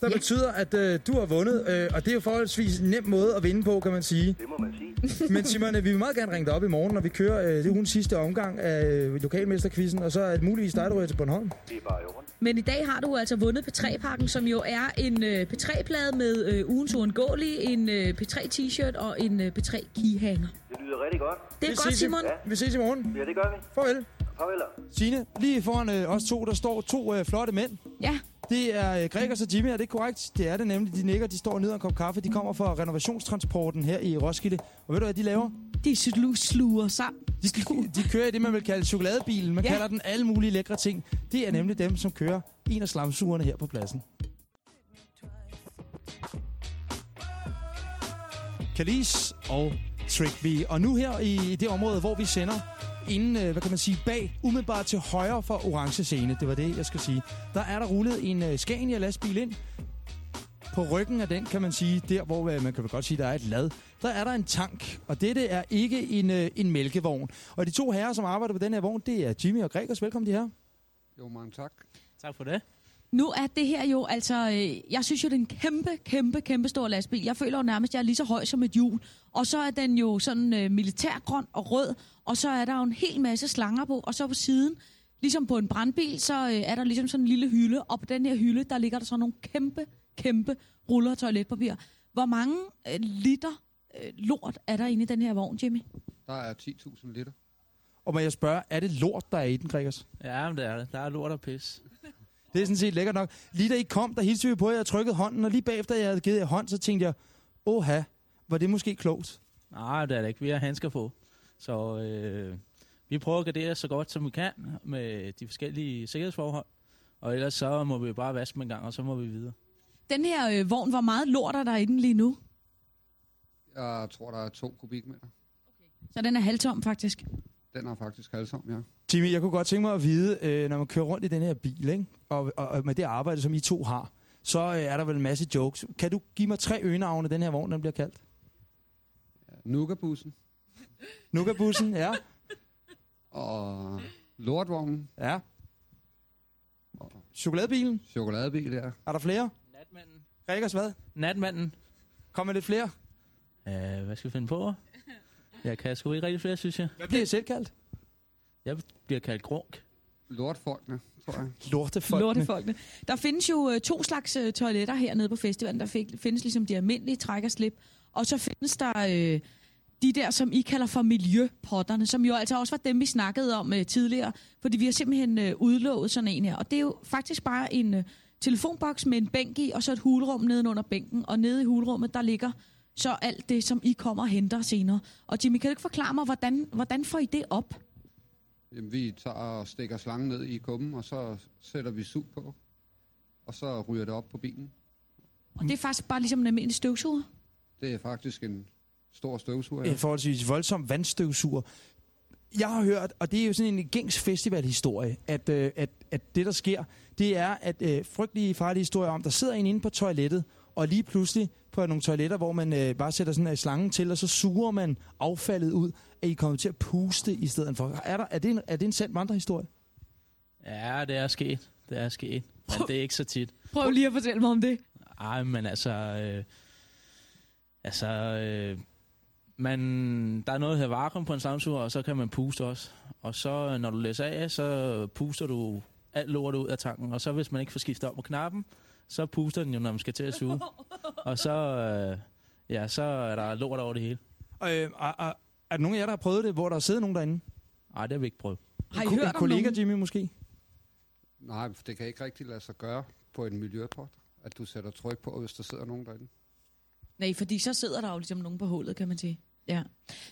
der betyder, at øh, du har vundet, øh, og det er jo forholdsvis en nem måde at vinde på, kan man sige. Det må man sige. (laughs) Men Simon, øh, vi vil meget gerne ringe dig op i morgen, når vi kører øh, det ugens sidste omgang af øh, lokalmesterquizzen, og så er det muligvis dig, der ryger til Bornholm. Det er bare orden. Men i dag har du altså vundet P3-pakken, som jo er en øh, P3-plade med øh, ugens uundgåelige, en øh, P3-t-shirt og en øh, P3-keyhanger. Det lyder rigtig godt. Det er Vi godt, Simon. Vi ses i morgen. Ja, det gør vi. Farvel. Farvel. Signe, lige foran øh, os to, der står to øh, flotte mænd. Ja, Det er øh, Gregers og Jimmy, er det korrekt? Det er det nemlig. De nikker, de står ned og en kop kaffe. De kommer fra renovationstransporten her i Roskilde. Og ved du, hvad de laver? de slu- sluger sammen. De, de kører i det, man vil kalde chokoladebilen. Man Ja. kalder den alle mulige lækre ting. Det er nemlig dem, som kører en af slamsugerne her på pladsen. Kalis og Trick Og nu her i det område, hvor vi sender inden, øh, hvad kan man sige, bag, umiddelbart til højre for orange scene, det var det, jeg skal sige. Der er der rullet en øh, Scania lastbil ind. På ryggen af den, kan man sige, der hvor øh, man kan vel godt sige, der er et lad, der er der en tank. Og dette er ikke en, øh, en mælkevogn. Og de to herrer, som arbejder på den her vogn, det er Jimmy og Gregers. Velkommen de her. Jo, mange tak. Tak for det. Nu er det her jo, altså, øh, jeg synes jo, det er en kæmpe, kæmpe, kæmpe stor lastbil. Jeg føler jo nærmest, at jeg er lige så høj som et hjul. Og så er den jo sådan øh, militærgrøn og rød, og så er der jo en hel masse slanger på, og så på siden, ligesom på en brandbil, så øh, er der ligesom sådan en lille hylde, og på den her hylde, der ligger der så nogle kæmpe, kæmpe ruller af toiletpapir. Hvor mange øh, liter øh, lort er der inde i den her vogn, Jimmy? Der er 10.000 liter. Og må jeg spørge, er det lort, der er i den, Gregers? Ja, men det er det. Der er lort og pis. Det er sådan set lækkert nok. Lige da I kom, der hilste vi på jer og trykkede hånden, og lige bagefter jeg havde givet jer hånd, så tænkte jeg, åha, var det måske klogt? Nej, det er det ikke. Vi har handsker på. Så øh, vi prøver at gardere så godt som vi kan med de forskellige sikkerhedsforhold. Og ellers så må vi bare vaske dem en gang, og så må vi videre. Den her øh, vogn, hvor meget lort er der i den lige nu? Jeg tror, der er to kubikmeter. Så den er halvtom faktisk. Den er faktisk halvsom, ja. Jimmy, jeg kunne godt tænke mig at vide, øh, når man kører rundt i den her bil, ikke? Og, og, og med det arbejde, som I to har, så øh, er der vel en masse jokes. Kan du give mig tre øgenavne, den her vogn, den bliver kaldt? Nugabussen (laughs) Nugabussen, ja. og lortvognen. Ja. Chokoladebilen. Chokoladebil, ja. Er der flere? Natmanden. Gregers hvad? Natmanden. Kom med lidt flere. Uh, hvad skal vi finde på? Jeg kan sgu ikke rigtig flere, synes jeg. Hvad bliver I selv kaldt? Jeg bliver kaldt grunk. Lortfolkene, tror jeg. Lortefolkene. Lortefolkene. Der findes jo øh, to slags øh, toiletter hernede på festivalen. Der fik, findes ligesom de almindelige træk og slip. Og så findes der øh, de der, som I kalder for miljøpotterne, som jo altså også var dem, vi snakkede om øh, tidligere. Fordi vi har simpelthen øh, udlovet sådan en her. Og det er jo faktisk bare en øh, telefonboks med en bænk i, og så et hulrum nedenunder bænken. Og nede i hulrummet, der ligger så alt det, som I kommer og henter senere. Og Jimmy, kan du ikke forklare mig, hvordan, hvordan får I det op? Jamen, vi tager og stikker slangen ned i kummen, og så sætter vi sug på. Og så ryger det op på bilen. Og det er faktisk bare ligesom en almindelig støvsuger. Det er faktisk en stor støvsuger. En forholdsvis voldsom vandstøvsuger. Jeg har hørt, og det er jo sådan en gængs festivalhistorie, at, øh, at, at det, der sker, det er, at øh, frygtelige farlige historier om, der sidder en inde på toilettet, og lige pludselig på nogle toiletter, hvor man øh, bare sætter sådan en slange til, og så suger man affaldet ud, at I kommer til at puste i stedet for. Er, der, er, det, en, er det en sand vandrehistorie? Ja, det er sket. Det er sket. Men det er ikke så tit. Prøv lige at fortælle mig om det. Ej, men altså... Øh, altså... Øh, man, der er noget her vakuum på en slamsuger, og så kan man puste også. Og så, når du læser af, så puster du alt lort ud af tanken. Og så, hvis man ikke får skiftet om på knappen, så puster den jo, når man skal til at suge. og så, øh, ja, så er der lort over det hele. Og, øh, er, er, er der nogen af jer, der har prøvet det, hvor der sidder nogen derinde? Nej, det har vi ikke prøvet. Har I En, hørt en kollega, nogen? Jimmy, måske? Nej, for det kan ikke rigtig lade sig gøre på en miljøpot, at du sætter tryk på, hvis der sidder nogen derinde. Nej, fordi så sidder der jo ligesom nogen på hullet, kan man sige. Ja.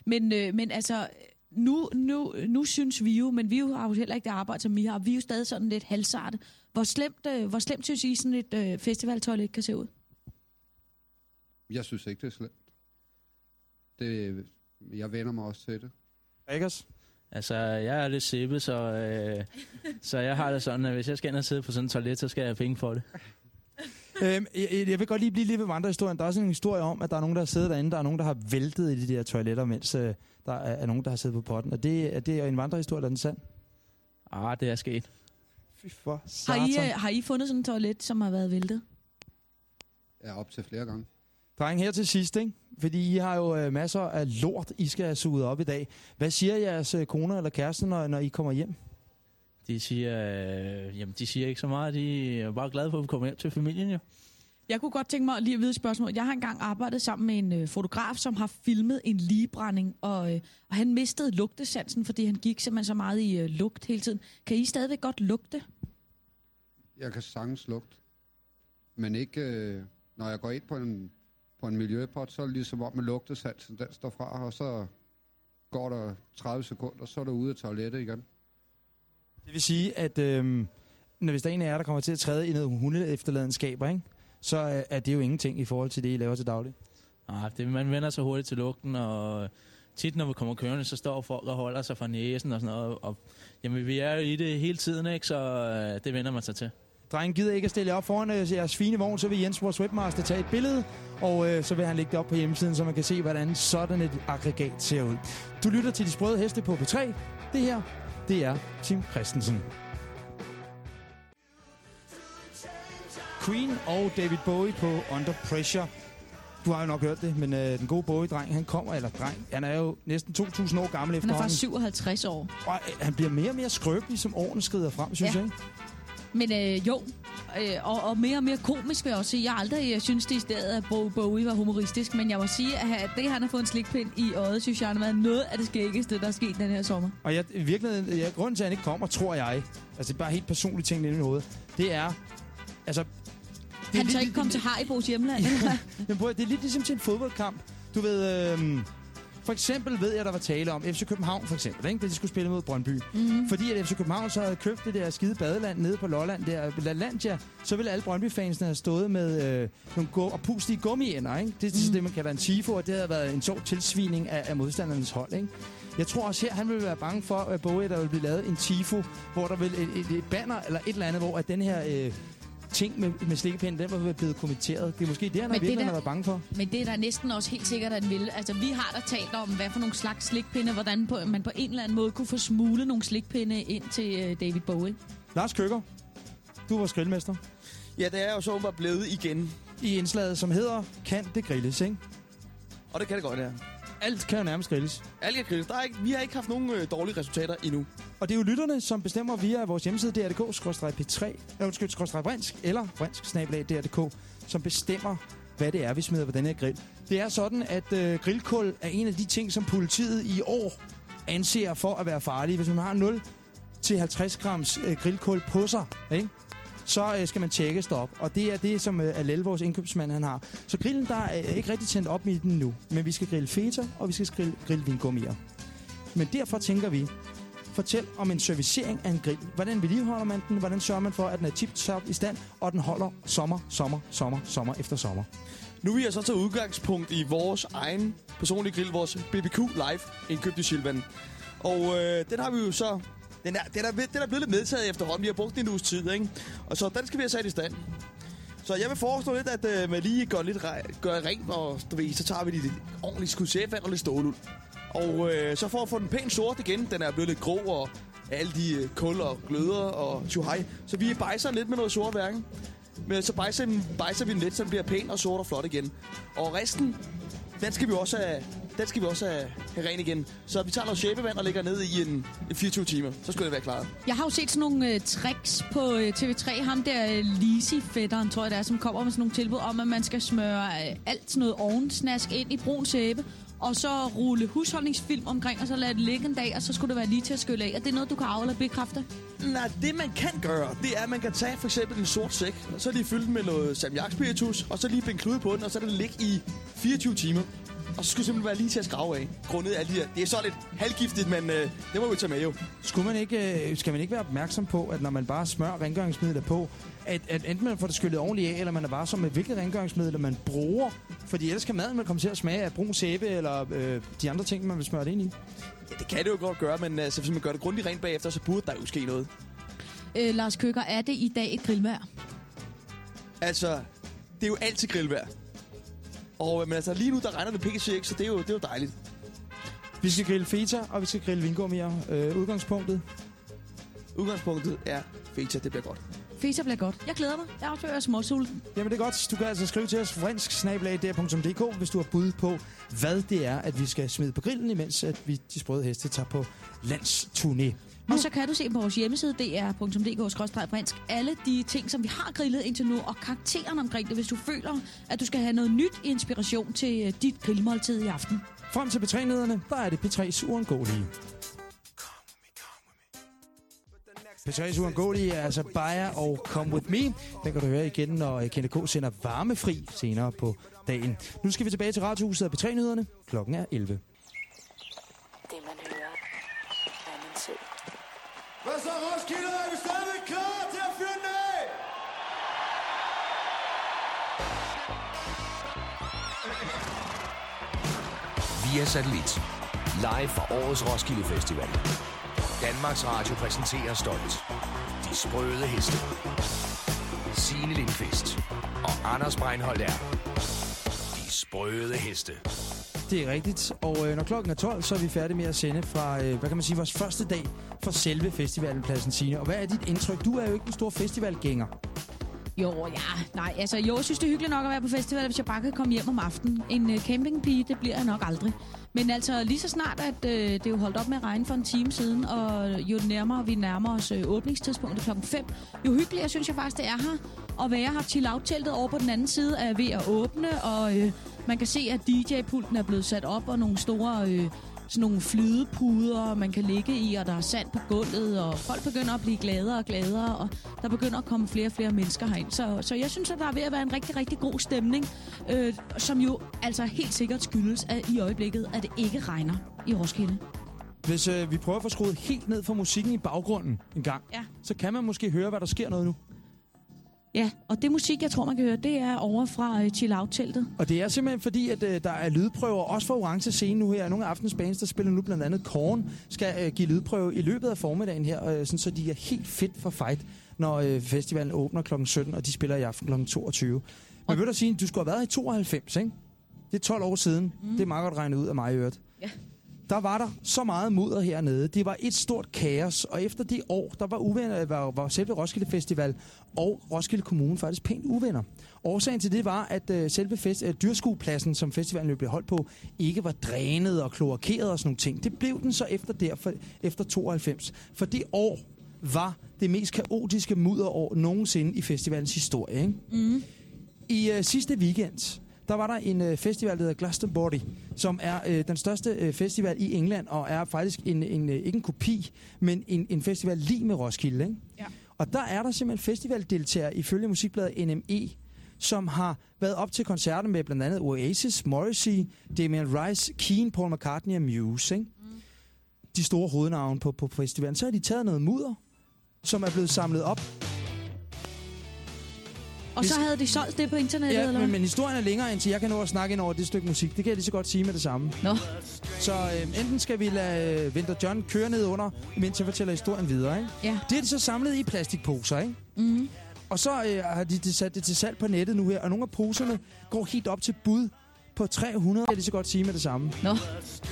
Men, øh, men altså, nu, nu, nu synes vi jo, men vi jo har jo heller ikke det arbejde, som vi har. Vi er jo stadig sådan lidt halvsarte. Hvor slemt, øh, hvor slemt synes I, sådan et øh, festivaltoilet kan se ud? Jeg synes ikke, det er slemt. Det, jeg vender mig også til det. Rikkers? Altså, jeg er lidt sippet, så, øh, så jeg har det sådan, at hvis jeg skal ind og sidde på sådan et toilet, så skal jeg have penge for det. øhm, jeg, jeg vil godt lige blive lidt ved vandrehistorien. Der er også en historie om, at der er nogen, der har siddet derinde. Der er nogen, der har væltet i de der toiletter, mens øh, der er, er nogen, der har siddet på potten. Og det, er det en vandrehistorie, eller er den sand? Ah, det er sket. Fy for Har. I, øh, har I fundet sådan en toilet, som har været væltet? Ja, op til flere gange. Dreng, her til sidst, ikke? Fordi I har jo øh, masser af lort, I skal have suget op i dag. Hvad siger jeres øh, koner eller kæreste, når, når I kommer hjem? De siger, øh, jamen, de siger ikke så meget. De er bare glade for, at vi kommer hjem til familien, jo. Jeg kunne godt tænke mig lige at vide et spørgsmål. Jeg har engang arbejdet sammen med en øh, fotograf, som har filmet en ligebrænding, og, øh, og han mistede lugtesansen, fordi han gik simpelthen så meget i øh, lugt hele tiden. Kan I stadigvæk godt lugte? Jeg kan sagtens lugte. Men ikke, øh, når jeg går ind på en, på en miljøpot, så er det ligesom om med lugtesansen, den står fra, og så går der 30 sekunder, så er du ude af toilettet igen. Det vil sige, at øh, når hvis der er en af jer, der kommer til at træde i noget hunde-efterladenskaber, ikke? så øh, er det jo ingenting i forhold til det, I laver til daglig. Ah, det, man vender sig hurtigt til lugten, og tit når vi kommer kørende, så står folk og holder sig fra næsen og sådan noget. Og, jamen, vi er jo i det hele tiden, ikke? så øh, det vender man sig til. Dreng, gider ikke at stille op foran øh, jeres fine vogn, så vil Jens, vores webmaster, tage et billede, og øh, så vil han lægge det op på hjemmesiden, så man kan se, hvordan sådan et aggregat ser ud. Du lytter til De Sprøde Heste på P3. Det her, det er Tim Christensen. Queen og David Bowie på Under Pressure. Du har jo nok hørt det, men øh, den gode Bowie-dreng, han kommer, eller dreng, han er jo næsten 2.000 år gammel Han er efterhånden. faktisk 57 år. Og øh, han bliver mere og mere skrøbelig, som årene skrider frem, synes Ja. jeg. Men øh, jo, øh, og, og mere og mere komisk vil jeg også sige. Jeg aldrig jeg synes, det i stedet, at Bo Bowie var humoristisk, men jeg må sige, at det, han har fået en slikpind i øjet, synes jeg, har været noget af det skæggeste, der er sket den her sommer. Og jeg, i virkeligheden, ja, grunden til, at han ikke kommer, tror jeg, altså det er bare helt personligt ting i hovedet, det er, altså... Det Han tør ikke komme til Haribos hjemland. hvad? (laughs) Men prøv, det er lidt ligesom til en fodboldkamp. Du ved, øhm, for eksempel ved jeg, der var tale om FC København, for eksempel, ikke? da de skulle spille mod Brøndby. Mhm. Fordi at FC København så havde købt det der skide badeland nede på Lolland, der LaLandia, så ville alle Brøndby-fansene have stået med øh, nogle gu- og pustige gummiænder, ikke? Det er mm. det, man kalder en tifo, og det havde været en sjov tilsvining af, af modstandernes hold, ikke? Jeg tror også her, han vil være bange for, at Bowie, der vil blive lavet en tifo, hvor der vil et, et, et banner eller et eller andet, hvor at den her øh, ting med, med slikkepinden, den var være blevet kommenteret. Det er måske det, han har Men det virkelig der- har været bange for. Men det er da næsten også helt sikkert, at han vil. Altså, vi har da talt om, hvad for nogle slags slikpinde, hvordan på, man på en eller anden måde kunne få smuglet nogle slikpinde ind til øh, David Bowie. Lars Køkker, du var grillmester. Ja, det er jo så åbenbart blevet igen. I indslaget, som hedder Kan det grilles, ikke? Og det kan det godt, ja. Alt kan jo nærmest grilles. Alt kan grilles. Der er ikke, vi har ikke haft nogen øh, dårlige resultater endnu. Og det er jo lytterne, som bestemmer via vores hjemmeside drdk-p3, ja, undskyld, skråstreg eller brinsk-drdk, som bestemmer, hvad det er, vi smider på den her grill. Det er sådan, at øh, grillkul er en af de ting, som politiet i år anser for at være farlige. Hvis man har 0 til 50 grams øh, grillkul på sig, ikke? så øh, skal man tjekke stop. Og det er det, som øh, Alel, vores indkøbsmand, han har. Så grillen, der er øh, ikke rigtig tændt op i den nu. Men vi skal grille feta, og vi skal grille, grille vingummier. Men derfor tænker vi, fortæl om en servicering af en grill. Hvordan vedligeholder man den? Hvordan sørger man for, at den er tip-top i stand, og den holder sommer, sommer, sommer, sommer efter sommer? Nu vil altså jeg så tage udgangspunkt i vores egen personlige grill, vores BBQ Live, indkøbt i Silvan. Og øh, den har vi jo så... Den er, den, er, den er blevet lidt medtaget efterhånden. Vi har brugt den en uges tid, ikke? Og så den skal vi have sat i stand. Så jeg vil foreslå lidt, at øh, man lige gør lidt re- gør rent, og du ved, så tager vi lidt ordentligt skud sæbevand og lidt stålul. Og øh, så for at få den pænt sort igen, den er blevet lidt grå, og alle de øh, kul og gløder og tjuhaj. Så vi bejser lidt med noget sort værken. Men så bejser, bejser vi den lidt, så den bliver pæn og sort og flot igen. Og resten, den skal vi også have, den skal vi også have, have ren igen. Så vi tager noget sæbevand og lægger ned i en, en 24 timer. Så skulle det være klaret. Jeg har jo set sådan nogle øh, tricks på øh, TV3. Ham der øh, Lisi-fætteren, tror jeg det er, som kommer med sådan nogle tilbud om, at man skal smøre øh, alt sådan noget ovensnask ind i brun sæbe, og så rulle husholdningsfilm omkring, og så lade det ligge en dag, og så skulle det være lige til at skylle af. Er det noget, du kan af eller bekræfte? Nej, det man kan gøre, det er, at man kan tage for eksempel en sort sæk, og så lige fylde den med noget salmiakspiritus, og så lige binde klude på den, og så lade det ligge i 24 timer. Og så skulle det simpelthen være lige til at skrave af. Grundet af alle de her. Det er så lidt halvgiftigt, men øh, det må vi tage med jo. Skulle man ikke, øh, skal man ikke være opmærksom på, at når man bare smører rengøringsmidler på, at, at enten man får det skyllet ordentligt af, eller man er bare som med hvilke rengøringsmidler man bruger. Fordi ellers kan maden vel komme til at smage af brun sæbe, eller øh, de andre ting, man vil smøre det ind i. Ja, det kan det jo godt gøre, men altså, hvis man gør det grundigt rent bagefter, så burde der jo ske noget. Øh, Lars Køkker, er det i dag et grillvejr? Altså, det er jo altid grillvejr. Og øh, men altså, lige nu, der regner det pikke ikke, så det er, jo, det er jo dejligt. Vi skal grille feta, og vi skal grille vingummier. Øh, udgangspunktet? Udgangspunktet er feta, det bliver godt. Feta bliver godt. Jeg glæder mig. Jeg er også småsulten. Jamen det er godt. Du kan altså skrive til os fransk hvis du har bud på, hvad det er, at vi skal smide på grillen, imens at vi, de sprøde heste, tager på landsturné. Og så kan du se på vores hjemmeside, dr.dk-fransk, alle de ting, som vi har grillet indtil nu, og karakteren omkring det, hvis du føler, at du skal have noget nyt inspiration til øh, dit grillmåltid i aften. Frem til P3-nederne, der er det P3's uundgåelige. P3's uundgåelige er altså Bayer og Come With Me. Den kan du høre igen, når Kenneth K. sender varmefri senere på dagen. Nu skal vi tilbage til Radiohuset af P3-nyhederne. Klokken er 11. Det man hører, er. Hvad så, Roskilde? Er vi stadig klar til at fyre den af? Via satellit. Live fra årets Roskilde Festival. Danmarks Radio præsenterer stolt. De sprøde heste. Signe Lindqvist og Anders Breinholt er de sprøde heste. Det er rigtigt, og øh, når klokken er 12, så er vi færdige med at sende fra, øh, hvad kan man sige, vores første dag for selve festivalen, Pladsen Signe. Og hvad er dit indtryk? Du er jo ikke en stor festivalgænger. Jo, ja, nej, altså jo, jeg synes det er hyggeligt nok at være på festival, hvis jeg bare kan komme hjem om aftenen. En øh, campingpige, det bliver jeg nok aldrig. Men altså lige så snart, at øh, det er jo holdt op med at regne for en time siden, og jo nærmere vi nærmer os øh, åbningstidspunktet klokken 5, jo hyggeligere synes jeg faktisk, det er her at være her. Chill-out-teltet over på den anden side er ved at åbne, og Øh, man kan se, at DJ-pulten er blevet sat op, og nogle store... Uh, sådan nogle flydepuder, man kan ligge i, og der er sand på gulvet, og folk begynder at blive gladere og gladere, og der begynder at komme flere og flere mennesker herind. Så, så jeg synes, at der er ved at være en rigtig, rigtig god stemning, øh, som jo altså helt sikkert skyldes at i øjeblikket, at det ikke regner i Roskilde. Hvis øh, vi prøver at få skruet helt ned for musikken i baggrunden en gang, ja. så kan man måske høre, hvad der sker noget nu. Ja, og det musik, jeg tror, man kan høre, det er over fra uh, Chill Out-teltet. Og det er simpelthen fordi, at uh, der er lydprøver, også for Orange Scene nu her. Nogle af aftens bands, der spiller nu blandt andet Korn, skal uh, give lydprøve i løbet af formiddagen her, uh, sådan, så de er helt fedt for fight, når uh, festivalen åbner kl. 17, og de spiller i aften kl. 22. Men vil du sige, du skulle have været i 92, ikke? Det er 12 år siden. Mm. Det er meget godt regnet ud af mig i øvrigt. Ja der var der så meget mudder hernede. Det var et stort kaos, og efter det år, der var, uvenner, var, var selve Roskilde Festival og Roskilde Kommune faktisk pænt uvenner. Årsagen til det var, at uh, selve fest, uh, dyrskuepladsen, som festivalen blev holdt på, ikke var drænet og kloakeret og sådan nogle ting. Det blev den så efter derfor, efter 92. For det år var det mest kaotiske mudderår nogensinde i festivalens historie. Ikke? Mm. I uh, sidste weekend, der var der en øh, festival, der hedder Glastonbury, som er øh, den største øh, festival i England, og er faktisk en, en, øh, ikke en kopi, men en, en festival lige med Roskilde. Ikke? Ja. Og der er der simpelthen festivaldeltagere ifølge musikbladet NME, som har været op til koncerter med blandt andet Oasis, Morrissey, Damien Rice, Keen, Paul McCartney og Muse. Ikke? Mm. De store hovednavne på, på festivalen. Så har de taget noget mudder, som er blevet samlet op og så havde de solgt det på internettet, ja, eller men, men historien er længere, end til jeg kan nå at snakke ind over det stykke musik. Det kan jeg lige så godt sige med det samme. Nå. Så øh, enten skal vi lade øh, Winter John køre ned under, mens jeg fortæller historien videre, ikke? Ja. Det er de så samlet i plastikposer, ikke? Mm. Og så øh, har de, de sat det til salg på nettet nu her, og nogle af poserne går helt op til bud på 300, kan jeg lige så godt sige med det samme. Nå.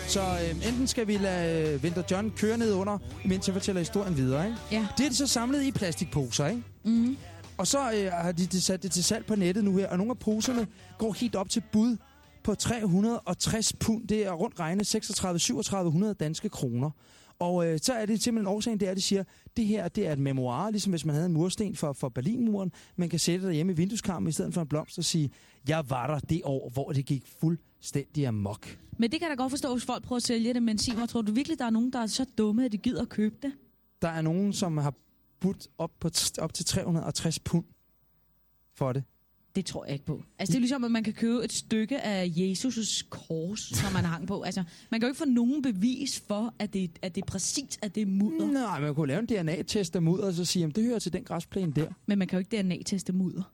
Så øh, enten skal vi lade øh, Winter John køre ned under, mens jeg fortæller historien videre, ikke? Ja. Det er de så samlet i plastikposer, ikke? Mm. Og så øh, har de, de sat det til salg på nettet nu her, og nogle af poserne går helt op til bud på 360 pund. Det er rundt regnet 36-3700 danske kroner. Og øh, så er det simpelthen årsagen, det er, at de siger, det her det er et memoir, ligesom hvis man havde en mursten for, for Berlinmuren. Man kan sætte det hjemme i vindueskarmen i stedet for en blomst og sige, jeg var der det år, hvor det gik fuldstændig amok. Men det kan da godt forstå, hvis folk prøver at sælge det, men sig mig, tror du virkelig, der er nogen, der er så dumme, at de gider at købe det? Der er nogen, som har budt op, på op til 360 pund for det. Det tror jeg ikke på. Altså, det er ligesom, at man kan købe et stykke af Jesus' kors, som man hang på. Altså, man kan jo ikke få nogen bevis for, at det, at det er præcis at det er mudder. Nej, man kunne lave en DNA-test af mudder, og så sige, at det hører til den græsplæne der. Men man kan jo ikke DNA-teste mudder.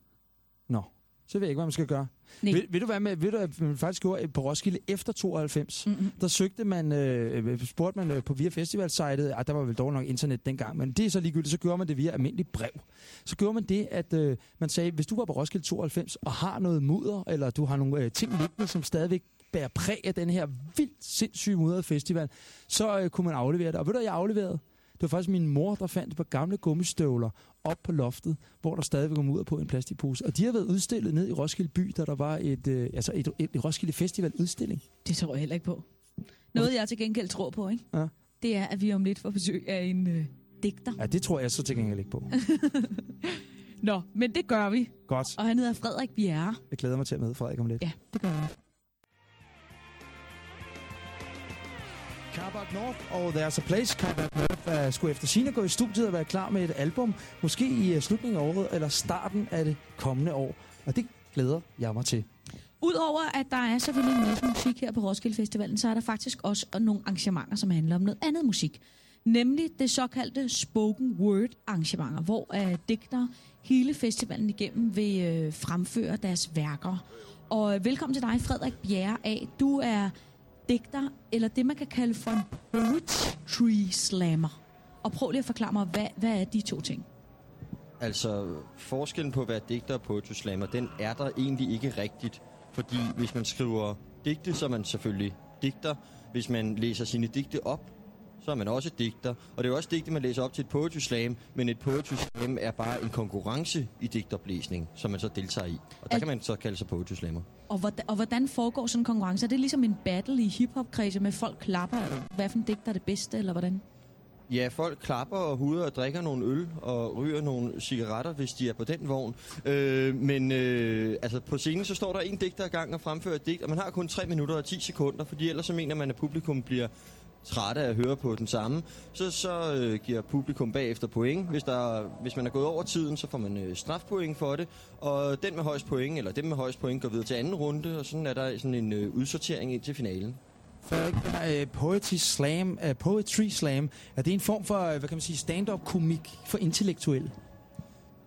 Nå. Så ved jeg ikke, hvad man skal gøre. Nej. Ved, ved, du hvad med, ved du, at man faktisk gjorde på Roskilde efter 92? Mm-hmm. Der søgte man, øh, spurgte man øh, på via festivalsitet, ah, der var vel dog nok internet dengang, men det er så ligegyldigt, så gjorde man det via almindelig brev. Så gjorde man det, at øh, man sagde, hvis du var på Roskilde 92 og har noget mudder, eller du har nogle øh, ting liggende, som stadigvæk bærer præg af den her vildt sindssyge mudrede festival, så øh, kunne man aflevere det. Og ved du, jeg afleverede? Det var faktisk min mor, der fandt et par gamle gummistøvler op på loftet, hvor der stadigvæk var mudder på en plastikpose. Og de har været udstillet ned i Roskilde by, da der var et, øh, altså et, et, et Roskilde Festival udstilling. Det tror jeg heller ikke på. Noget, jeg til gengæld tror på, ikke? Ja. det er, at vi om lidt får besøg af en øh, digter. Ja, det tror jeg så til gengæld ikke på. (laughs) Nå, men det gør vi. Godt. Og han hedder Frederik Bjerre. Jeg glæder mig til at møde Frederik om lidt. Ja, det gør vi. Carbac North og There's a Place. Carbac North er, skulle efter sine gå i studiet og være klar med et album. Måske i øh, slutningen af året eller starten af det kommende år. Og det glæder jeg mig til. Udover at der er selvfølgelig en masse musik her på Roskilde Festivalen, så er der faktisk også nogle arrangementer, som handler om noget andet musik. Nemlig det såkaldte spoken word arrangementer, hvor uh, digtere hele festivalen igennem vil uh, fremføre deres værker. Og velkommen til dig, Frederik Bjerre A. Du er digter, eller det man kan kalde for en poetry slammer. Og prøv lige at forklare mig, hvad, hvad er de to ting? Altså, forskellen på at være digter og poetry slammer, den er der egentlig ikke rigtigt. Fordi hvis man skriver digte, så er man selvfølgelig digter. Hvis man læser sine digte op, så er man også digter. Og det er jo også digte, man læser op til et poetry slam, men et poetry slam er bare en konkurrence i digtoplæsning, som man så deltager i. Og der Al- kan man så kalde sig poetry slammer. Og hvordan, og hvordan foregår sådan en konkurrence? Er det ligesom en battle i hiphop-kredse med folk klapper? Hvad for en digter er det bedste, eller hvordan? Ja, folk klapper og huder og drikker nogle øl og ryger nogle cigaretter, hvis de er på den vogn. Øh, men øh, altså på scenen så står der en digter i gang og fremfører et digt, og man har kun 3 minutter og 10 sekunder, fordi ellers så mener man, at publikum bliver trætte af at høre på den samme. Så, så øh, giver publikum bagefter point. Hvis, der, hvis man er gået over tiden, så får man øh, strafpoint for det. Og den med højst point, eller dem med højst point, går videre til anden runde, og sådan er der sådan en øh, udsortering ind til finalen. Frederik, øh, poetry slam, uh, poetry slam, er det en form for, øh, hvad kan man sige, stand-up komik for intellektuelle?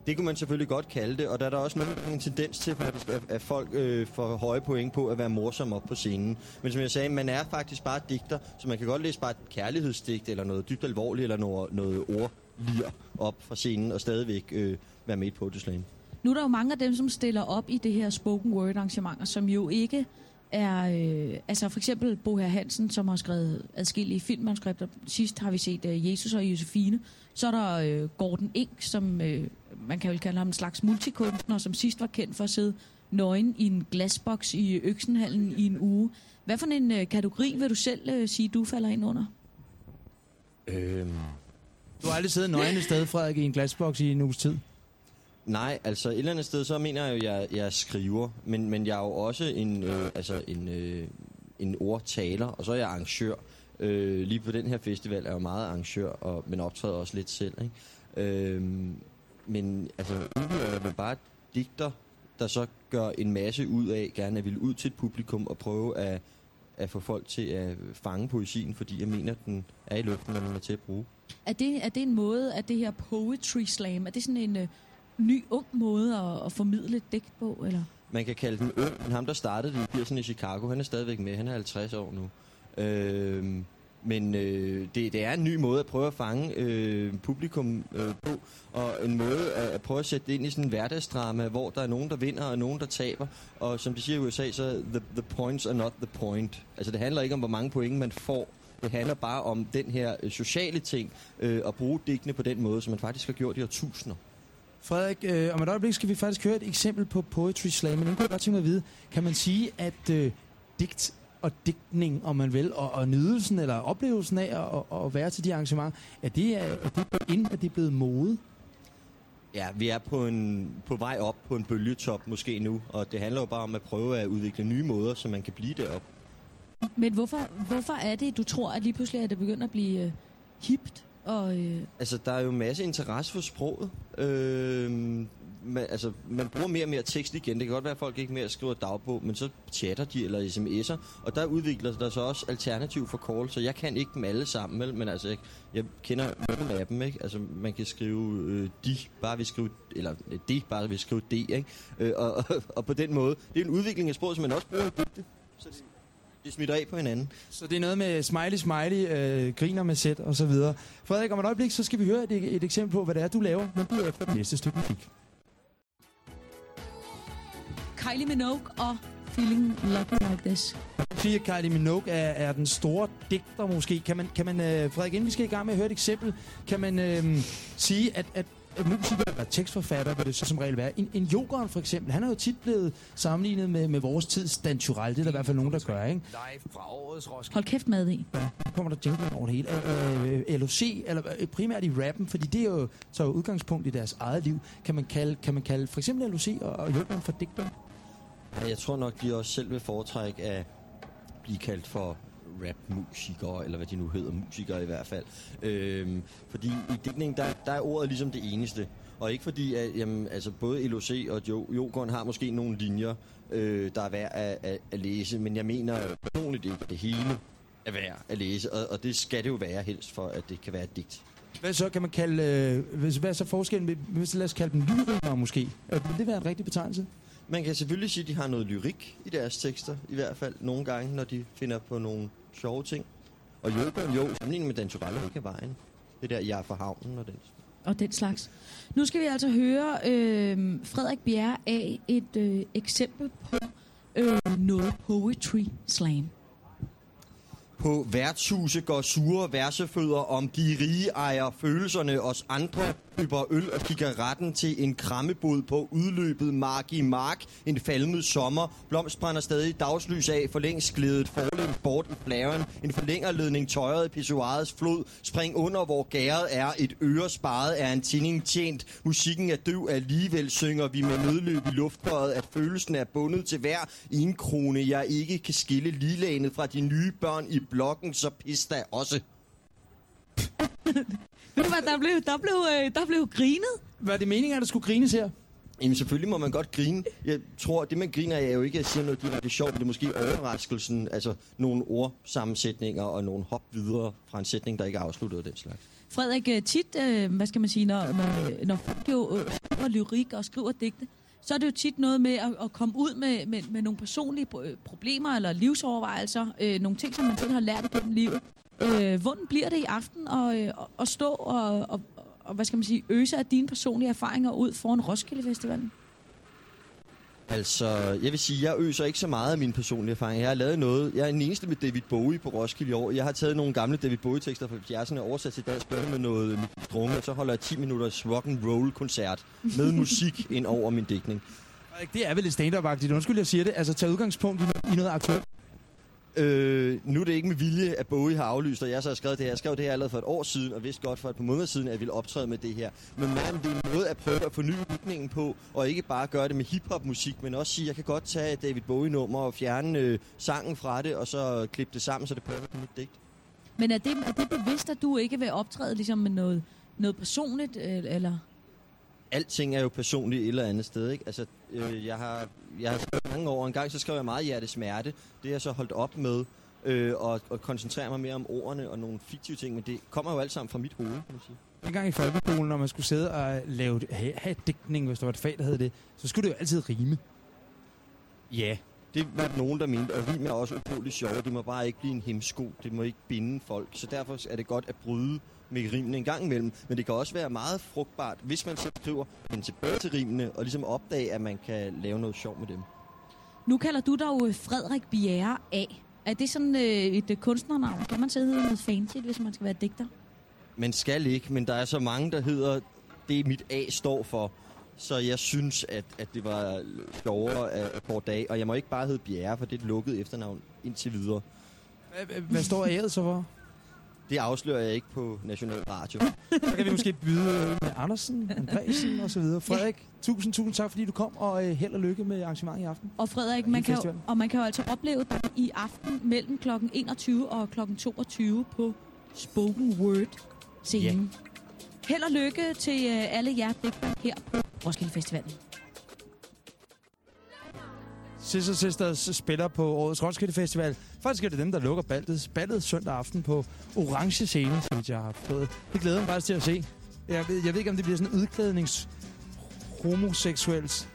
Det kunne man selvfølgelig godt kalde det, og der er der også nogle gange en tendens til, at, at, folk øh, får høje point på at være morsom op på scenen. Men som jeg sagde, man er faktisk bare digter, så man kan godt læse bare et kærlighedsdigt, eller noget dybt alvorligt, eller noget, noget ordlir op fra scenen, og stadigvæk øh, være med i Poetry Slam. Nu er der jo mange af dem, som stiller op i det her spoken word arrangementer, som jo ikke er... Øh, altså for eksempel Bo Herr Hansen, som har skrevet adskillige filmmanuskripter. Sidst har vi set øh, Jesus og Josefine. Så er der øh, Gordon Ink, som øh, man kan vel kalde ham en slags multikunstner, som sidst var kendt for at sidde nøgen i en glasboks i Øksenhallen i en uge. Hvad for en øh, kategori vil du selv øh, sige, du falder ind under? Øhm, Du har aldrig siddet nøgen et sted, Frederik, i en glasboks i en uges tid. Nej, altså et eller andet sted, så mener jeg jo, at jeg, jeg er skriver, men, men jeg er jo også en, øh, altså en, øh, en ordtaler, og så er jeg arrangør. Øh, lige på den her festival er jeg jo meget arrangør, og, men optræder også lidt selv. Ikke? Øh, men altså, Uwe er vel bare digter, der så gør en masse ud af, gerne at ville ud til et publikum og prøve at, at få folk til at fange poesien, fordi jeg mener, at den er i luften, når man er til at bruge. Er det, er det en måde, at det her poetry slam, er det sådan en øh, ny, ung måde at, at formidle et digt på, eller? Man kan kalde den ung, men ham, der startede det i 80'erne i Chicago, han er stadigvæk med. Han er 50 år nu. Øh, men øh, det, det er en ny måde at prøve at fange øh, publikum øh, på, og en måde at, at prøve at sætte det ind i sådan en hverdagsdrama, hvor der er nogen, der vinder, og nogen, der taber. Og som de siger i USA, så the, the points are not the point. Altså det handler ikke om, hvor mange point man får. Det handler bare om den her øh, sociale ting, øh, at bruge digtene på den måde, som man faktisk har gjort i årtusinder. Frederik, øh, om et øjeblik skal vi faktisk høre et eksempel på Poetry Slam, men nu kunne jeg godt tænke mig at vide, kan man sige, at øh, digt og digtning, om man vil, og, og nydelsen eller oplevelsen af at, at, være til de arrangementer, er det, er, er det ind, at det er blevet mode? Ja, vi er på, en, på vej op på en bølgetop måske nu, og det handler jo bare om at prøve at udvikle nye måder, så man kan blive derop. Men hvorfor, hvorfor er det, du tror, at lige pludselig er det begyndt at blive øh, hipt? Og, øh, Altså, der er jo masse interesse for sproget. Øh, man, altså, man bruger mere og mere tekst igen. Det kan godt være, at folk ikke mere skriver dagbog, men så chatter de eller sms'er. Og der udvikler der så også alternativ for call, så jeg kan ikke dem alle sammen, vel? men altså, jeg, jeg kender nogle af dem, ikke? Altså, man kan skrive øh, de, bare vi skrive, eller øh, det, bare vi skrive det, ikke? Øh, og, og, og, på den måde, det er en udvikling af sproget, som man også bruger. Så det, det smitter af på hinanden. Så det er noget med smiley, smiley, øh, griner med sæt og så videre. Frederik, om et øjeblik, så skal vi høre et, et eksempel på, hvad det er, du laver, men du er efter det næste stykke musik. Kylie Minogue og Feeling Lucky Like This. Sige, at Kylie Minogue er, er den store digter måske. Kan man, kan man øh, Frederik, inden vi skal i gang med at høre et eksempel, kan man øh, sige, at, at musiker eller tekstforfatter vil det så som regel være. En, en yogeren for eksempel, han er jo tit blevet sammenlignet med, med vores tids Dan. Det er der i hvert fald nogen, der gør, ikke? Live fra årets Roskilde. Hold kæft med i. Ja, kommer der jingle over det hele. Øh, øh, LOC, eller øh, primært i rappen, fordi det er jo så udgangspunkt i deres eget liv. Kan man kalde, kan man kalde for eksempel LOC og, og yogeren for digter? Jeg tror nok, de også selv vil foretrække at blive kaldt for rapmusikere, eller hvad de nu hedder, musikere i hvert fald. Øhm, fordi i digtning, der, der er ordet ligesom det eneste. Og ikke fordi, at jamen, altså både LOC og jo, Jokeren har måske nogle linjer, øh, der er værd at, at, at læse, men jeg mener personligt ikke, at det hele er værd at læse, og, og det skal det jo være helst for, at det kan være et digt. Hvad så kan man kalde, øh, hvis- hvad er så forskellen, hvis lad os kalde dem lyrikere måske? Øh, Vil det være en rigtig betegnelse? Man kan selvfølgelig sige, at de har noget lyrik i deres tekster, i hvert fald nogle gange, når de finder på nogle sjove ting. Og Jødbørn, jo, sammenlignet med Dan Turell ikke af vejen. Det der, jeg er fra havnen og den. og den slags. Nu skal vi altså høre øh, Frederik Bjerre af et øh, eksempel på øh, noget poetry slam. På værtshuse går sure værsefødder om de rige ejer følelserne, os andre køber øl og kigger retten til en krammebod på udløbet mark i mark. En falmet sommer. Blomst brænder stadig dagslys af, for længst glædet forlæng bort i flæren. En forlængerledning tøjet i pissoirets flod. Spring under, hvor gæret er. Et øre sparet er en tinding tjent. Musikken er døv alligevel, synger vi med nødløb i luftbøjet, at følelsen er bundet til hver en krone. Jeg ikke kan skille lilanet fra de nye børn i blokken, så pis da også. (laughs) Ved du hvad, der blev, der blev, øh, der blev grinet. Var det meningen, at der skulle grines her? Jamen selvfølgelig må man godt grine. Jeg tror, at det man griner af er jo ikke, at jeg siger noget direkte sjovt, men det er måske overraskelsen, altså nogle ordsammensætninger og nogle hop videre fra en sætning, der ikke er afsluttet og den slags. Frederik, øh, tit, øh, hvad skal man sige, når, når, når folk jo øh, skriver lyrik og skriver digte, så er det jo tit noget med at, at komme ud med, med, med nogle personlige øh, problemer eller livsovervejelser, øh, nogle ting, som man selv har lært igennem livet. Øh, hvordan bliver det i aften at, at- at stå og, og, og, hvad skal man sige, øse af dine personlige erfaringer ud foran Roskilde Festivalen? Altså, jeg vil sige, jeg øser ikke så meget af min personlige erfaring. Jeg har lavet noget. Jeg er den eneste med David Bowie på Roskilde i år. Jeg har taget nogle gamle David Bowie-tekster fra 70'erne og oversat til dansk blandt med noget drunge, og så holder jeg 10 minutters rock and roll koncert med (laughs) musik ind over min dækning. Det er vel lidt stand-up-agtigt. Undskyld, jeg siger det. Altså, tag udgangspunkt i, i noget aktuelt. Øh, nu er det ikke med vilje, at Bowie har aflyst, og jeg så har skrevet det her. Jeg skrev det her allerede for et år siden, og vidste godt for et par måneder siden, at jeg ville optræde med det her. Men man, det er en måde at prøve at forny bygningen på, og ikke bare gøre det med hiphop-musik, men også sige, at jeg kan godt tage David Bowie-nummer og fjerne øh, sangen fra det, og så klippe det sammen, så det prøver på mit digt. Men er det, er det bevidst, at du ikke vil optræde ligesom med noget, noget personligt, øh, eller... Alting er jo personligt et eller andet sted, ikke? Altså, øh, jeg har, jeg har skrevet mange år. En gang så skrev jeg meget hjertesmerte. Det har jeg så holdt op med, øh, og, og koncentrere mig mere om ordene og nogle fiktive ting, men det kommer jo alt sammen fra mit hoved, kan man sige. En gang i folkeskolen, når man skulle sidde og lave, have, have digtning, hvis der var et fag, der hed det, så skulle det jo altid rime. Ja, det var nogen, der mente, og rim er også utrolig sjovt. Det må bare ikke blive en hemsko. Det må ikke binde folk. Så derfor er det godt at bryde med rimene en gang imellem. Men det kan også være meget frugtbart, hvis man så skriver men tilbage til rimene, og ligesom opdage, at man kan lave noget sjov med dem. Nu kalder du dig jo Frederik Bjerre A. Er det sådan øh, et øh, kunstnernavn? Kan man så hedde noget fancy, hvis man skal være digter? Man skal ikke, men der er så mange, der hedder, det mit A står for. Så jeg synes, at, at det var sjovere at, kort dag. Og jeg må ikke bare hedde Bjerre, for det er et lukket efternavn indtil videre. Hvad- Hvad står æret så for? Det afslører jeg ikke på National Radio. (laughs) Så kan vi måske byde med Andersen, Andresen og så videre. Frederik, tusind, tusind tak, fordi du kom, og øh, held og lykke med arrangementet i aften. Og Frederik, Og man kan jo, og man kan jo altså opleve dig i aften mellem kl. 21 og kl. 22 på Spoken Word scenen. Held og lykke til øh, alle jer digter her på Roskilde Festivalen. Sister Sisters spiller på årets Roskilde Festival. Faktisk er det dem, der lukker ballet, ballet søndag aften på orange scene, som jeg har fået. Det glæder mig faktisk til at se. Jeg ved, jeg ved ikke, om det bliver sådan en udklædnings homoseksuelt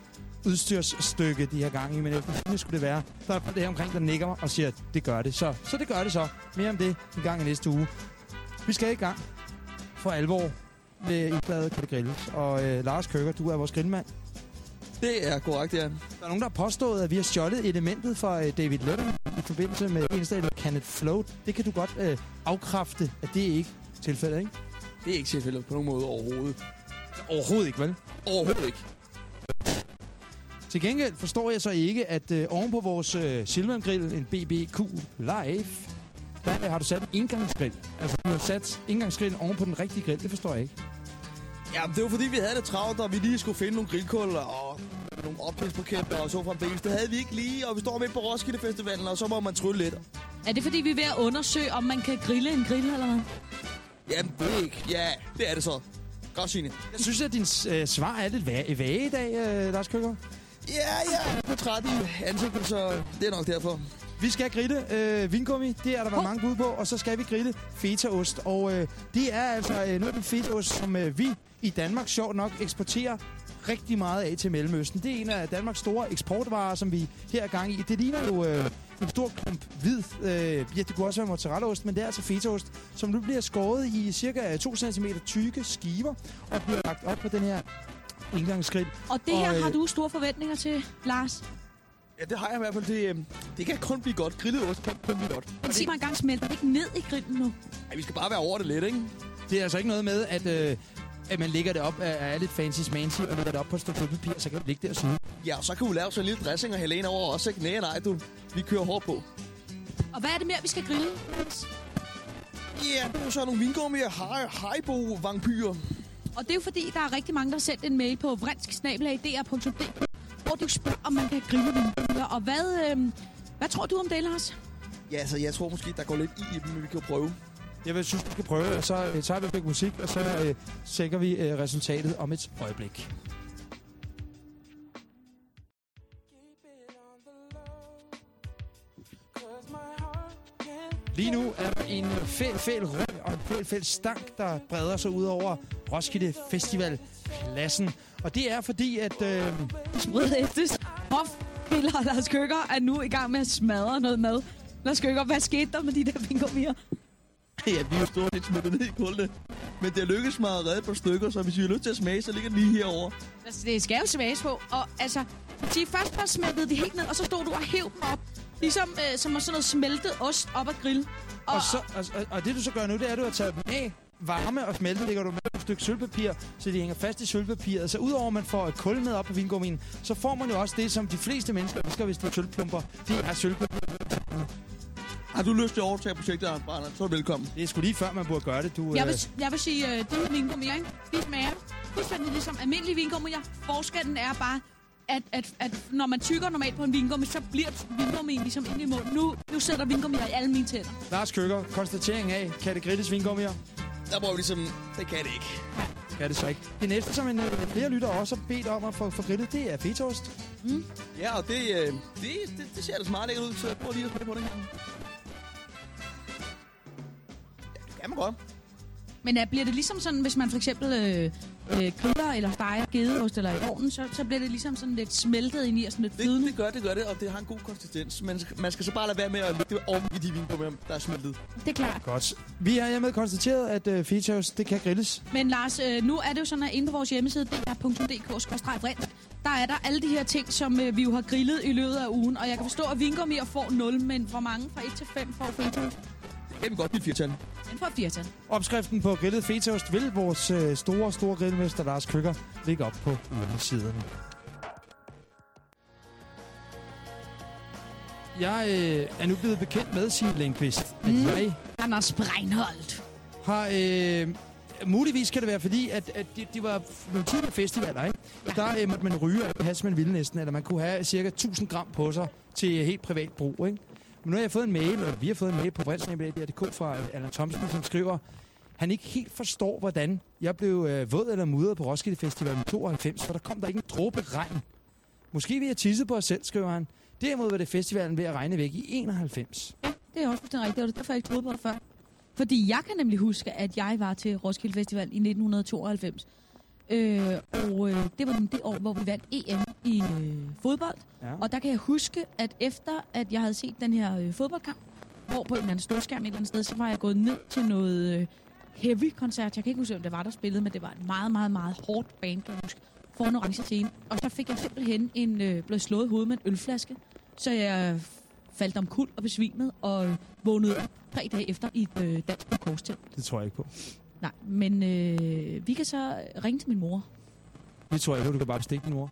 udstyrsstykke, de her gang i, men efter skulle det være. Der er det her omkring, der nikker mig og siger, at det gør det. Så, så det gør det så. Mere om det en gang i næste uge. Vi skal i gang for alvor med indbladet Kan Grilles. Og øh, Lars Køkker, du er vores grillmand. Det er korrekt, ja. Der er nogen, der har påstået, at vi har stjålet elementet fra øh, David Letterman i forbindelse med indslaget Can It Float. Det kan du godt øh, afkræfte, at det ikke er tilfældet, ikke? Det er ikke tilfældet på nogen måde overhovedet. Overhovedet ikke, vel? Overhovedet ikke. Til gengæld forstår jeg så ikke, at øh, oven på vores øh, Silvan-grill, en BBQ Live, der øh, har du sat en indgangsgrill. Altså, du har sat indgangsgrillen oven på den rigtige grill. Det forstår jeg ikke. Ja, det var fordi, vi havde det travlt, og vi lige skulle finde nogle grillkuller og nogle optælspaketter og så fremdeles. Det havde vi ikke lige, og vi står midt på Roskilde Festivalen, og så må man trylle lidt. Er det fordi, vi er ved at undersøge, om man kan grille en grill eller hvad? Jamen, det er ikke. Ja, det er det så. Godt, Signe. Jeg synes, at din øh, svar er lidt vage, vage i dag, øh, Lars Køkker. Ja, ja, jeg er på træt i ansigtet, så det er nok derfor. Vi skal grille øh, vingummi. Det er der været mange bud på. Og så skal vi grille fetaost. Og øh, det er altså øh, noget af den fetaost, som øh, vi i Danmark sjovt nok eksporterer rigtig meget af til Mellemøsten. Det er en af Danmarks store eksportvarer, som vi her er gang i. Det ligner jo øh, en stor klump hvid. Øh, ja, det kunne også være mozzarellaost, men det er altså fetaost, som nu bliver skåret i cirka 2 cm tykke skiver og bliver lagt op på den her indgangsgrill. Og det her øh, har du store forventninger til, Lars. Ja, det har jeg i hvert fald. Det, øh, det kan kun blive godt. Grillet ost kan kun blive godt. Men sig mig engang, smelter det ikke ned i grillen nu? Ja, vi skal bare være over det lidt, ikke? Det er altså ikke noget med, at, øh, at man lægger det op af, af lidt fancy smancy og lægger det op på et stykke papir, så kan det ligge der og suge. Ja, og så kan du lave sådan en lille dressing og Helene over også, ikke? Nej, nej, du. Vi kører hårdt på. Og hvad er det mere, vi skal grille? Ja, det er så nogle vingummier, haribo vampyrer. Og det er jo fordi, der er rigtig mange, der har sendt en mail på vrinsk-dr.dk, hvor du spørger, om man kan grille vingummier. Og hvad, øh, hvad tror du om det, Lars? Ja, altså, jeg tror måske, der går lidt i i dem, men vi kan jo prøve. Jeg vil synes, du kan prøve, og så øh, tager vi lidt musik, og så øh, sikrer vi øh, resultatet om et øjeblik. Lige nu er der en øh, fæl, fæl røg og en fæl, fæl stank, der breder sig ud over Roskilde Festivalpladsen. Og det er fordi, at... Øh, Sprid efter hofpiller Lars Køkker er nu i gang med at smadre noget mad. Lars Køkker, hvad skete der med de der vingummier? (laughs) Ja, de er jo stort set smittet ned i kulde. Men det er lykkedes mig at redde et par stykker, så hvis I har lyst til at smage, så ligger den lige herovre. Altså, det skal jo smages på. Og altså, de først bare smeltede de helt ned, og så stod du og hæv dem op. Ligesom øh, som sådan noget smeltet ost op ad grill. Og, og, så, og, og, og det du så gør nu, det er, at du har taget dem af varme og smelte, lægger du med et stykke sølvpapir, så de hænger fast i sølvpapiret. Så udover at man får et kul med op på vingummien, så får man jo også det, som de fleste mennesker elsker, hvis det er sølvplumper. Det er sølvpapir. Har du lyst til at overtage projektet, Anders Brander, så er du velkommen. Det er sgu lige før, man burde gøre det. Du, Jeg øh, vil, jeg vil sige, øh, det er vingummier, ikke? De smager fuldstændig ligesom almindelige vingummier. Forskellen er bare, at, at, at når man tykker normalt på en vingummi, så bliver vingummien ligesom ind i munden. Nu, nu sætter vingummier i alle mine tænder. Lars Køkker, konstatering af, kan det grilles vingummier? Der må vi ligesom, det kan det ikke. Kan det så ikke. Det næste, som en, øh, flere lytter også har bedt om at få, få grillet, det er fetaost. Mm. Ja, og det, øh, det, det, det ser da meget lækkert ud, så prøv lige at smage på det her. Kan man godt. Men uh, bliver det ligesom sådan, hvis man for eksempel øh, øh, griller eller steger gedeost eller i ovnen, så, så bliver det ligesom sådan lidt smeltet ind i og sådan lidt Det, flydende? det gør det, gør det, og det har en god konsistens. Man, skal- man skal så bare lade være med at lægge det oven i de vingummier, der er smeltet. Det er klart. Godt. Vi har hermed konstateret, at øh, fetaost, det kan grilles. Men Lars, øh, nu er det jo sådan, at inde på vores hjemmeside, dr.dk-vrinsk, der er der alle de her ting, som øh, vi jo har grillet i løbet af ugen. Og jeg kan forstå, at vingummier får 0, men hvor mange fra 1 til 5 får fetaost? Det er godt mit firtal. Den får 4 tal. Opskriften på grillet fetaost vil vores øh, store, store grillmester Lars Køkker lægge op på ugesiderne. Jeg øh, er nu blevet bekendt med, Signe Lindqvist, at Mm. jeg Anders Breinholt. har... Øh, muligvis kan det være fordi, at, at det, det var nogle tidligere festivaler, ikke? Ja. Der øh, måtte man ryge have, som man ville næsten, eller man kunne have cirka 1000 gram på sig til helt privat brug, ikke? Men nu har jeg fået en mail, og vi har fået en mail på brindsnabelag.dk fra Allan Thomsen, som skriver, han ikke helt forstår, hvordan jeg blev øh, våd eller mudret på Roskilde Festival i 92, for der kom der ikke en dråbe regn. Måske vi har tisse på os selv, skriver han. Derimod var det festivalen ved at regne væk i 91. Ja, Det er også fuldstændig rigtigt. Det var derfor, jeg ikke troede på det før. Fordi jeg kan nemlig huske, at jeg var til Roskilde Festival i 1992. Øh, og øh, det var det år, hvor vi vandt EM i øh, fodbold. Ja. Og der kan jeg huske, at efter at jeg havde set den her øh, fodboldkamp, hvor på en eller anden storskærm et eller andet sted, så var jeg gået ned til noget øh, heavy-koncert. Jeg kan ikke huske, om det var, der spillede, men det var et meget, meget, meget hårdt band, kan jeg huske, foran orange scene. Og så fik jeg simpelthen en, øh, blevet slået i hovedet med en ølflaske, så jeg faldt om kul og besvimede og øh, vågnede op tre dage efter i et øh, dansk korstelt. Det tror jeg ikke på. Nej, men øh, vi kan så ringe til min mor. Det tror jeg ikke, du kan bare bestikke din mor.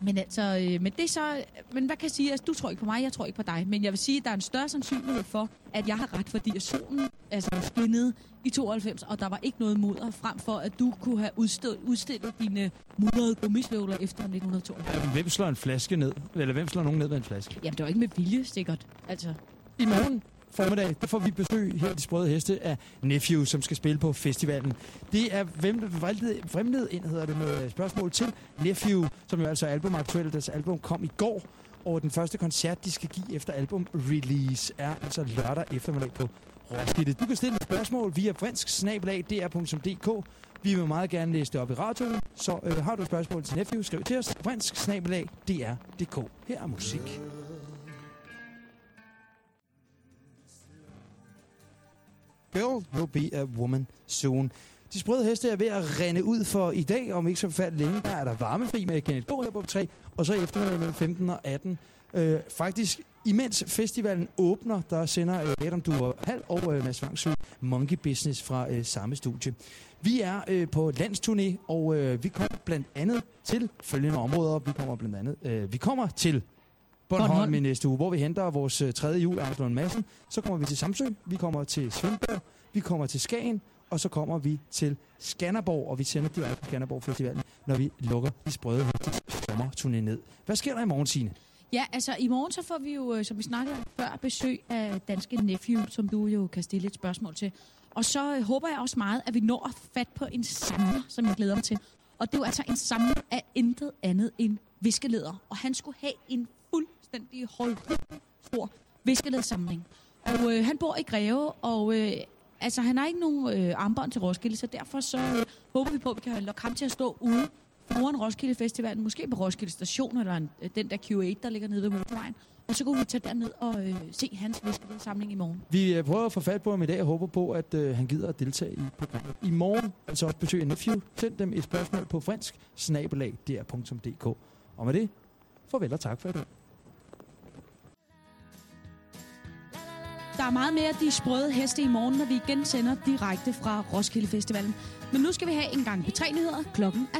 Men altså, øh, men det er så, men hvad kan jeg sige? Altså, du tror ikke på mig, jeg tror ikke på dig. Men jeg vil sige, at der er en større sandsynlighed for, at jeg har ret, fordi solen altså, skinnede i 92, og der var ikke noget mudder, frem for at du kunne have udstillet, udstillet dine mudrede gummisvøvler efter 1992. Ja, men hvem slår en flaske ned? Eller hvem slår nogen ned med en flaske? Jamen, det var ikke med vilje, sikkert. Altså, I morgen formiddag, der får vi besøg her i De Sprøde Heste af Nephew, som skal spille på festivalen. Det er Vrimled ind, hedder det, med spørgsmål til Nephew, som jo altså er albumaktuelt. Deres album kom i går, og den første koncert, de skal give efter album-release, er altså lørdag eftermiddag på Roskilde. Du kan stille et spørgsmål via fransk-dr.dk. Vi vil meget gerne læse det op i radioen, så øh, har du et spørgsmål til Nephew, skriv til os fransk-dr.dk. Her er musik. Girl will be a woman soon. De sprøde heste er ved at rende ud for i dag, om ikke så forfærdeligt længe. Der er der varmefri med Kenneth Bo her på 3, og så eftermiddag mellem 15 og 18. Øh, faktisk, imens festivalen åbner, der sender øh, Adam Duer Hal og øh, Mads Vangsø Monkey Business fra øh, samme studie. Vi er øh, på landsturné, og øh, vi kommer blandt andet til følgende områder. Vi kommer blandt andet, øh, vi kommer til Bornholm, Bornholm. i næste uge, hvor vi henter vores øh, tredje jul, Anders Lund Madsen. Så kommer vi til Samsø, vi kommer til Svendborg, vi kommer til Skagen, og så kommer vi til Skanderborg, og vi sender direkte på Skanderborg Festivalen, når vi lukker de sprøde sommerturné ned. Hvad sker der i morgen, Signe? Ja, altså i morgen så får vi jo, øh, som vi snakkede om før, besøg af danske Nephew, som du jo kan stille et spørgsmål til. Og så øh, håber jeg også meget, at vi når at fat på en samler, som jeg glæder mig til. Og det er jo altså en samler af intet andet end viskeleder. Og han skulle have en fuldstændig hold stor viskeledersamling. Og øh, han bor i Greve, og øh, altså, han har ikke nogen øh, armbånd til Roskilde, så derfor så øh, håber vi på, at vi kan lokke ham til at stå ude foran Roskilde Festivalen, måske på Roskilde Station, eller en, øh, den der Q8, der ligger nede ved motorvejen. Og så kunne vi tage derned og øh, se hans viskeledersamling i morgen. Vi øh, prøver at få fat på ham i dag og håber på, at øh, han gider at deltage i programmet. I morgen altså også besøg af Nephew. Send dem et spørgsmål på fransk snabelag.dr.dk. Og med det, farvel og tak for i dag. Der er meget mere af de sprøde heste i morgen, når vi igen sender direkte fra Roskilde Festivalen. Men nu skal vi have en gang på tre nyheder. Klokken er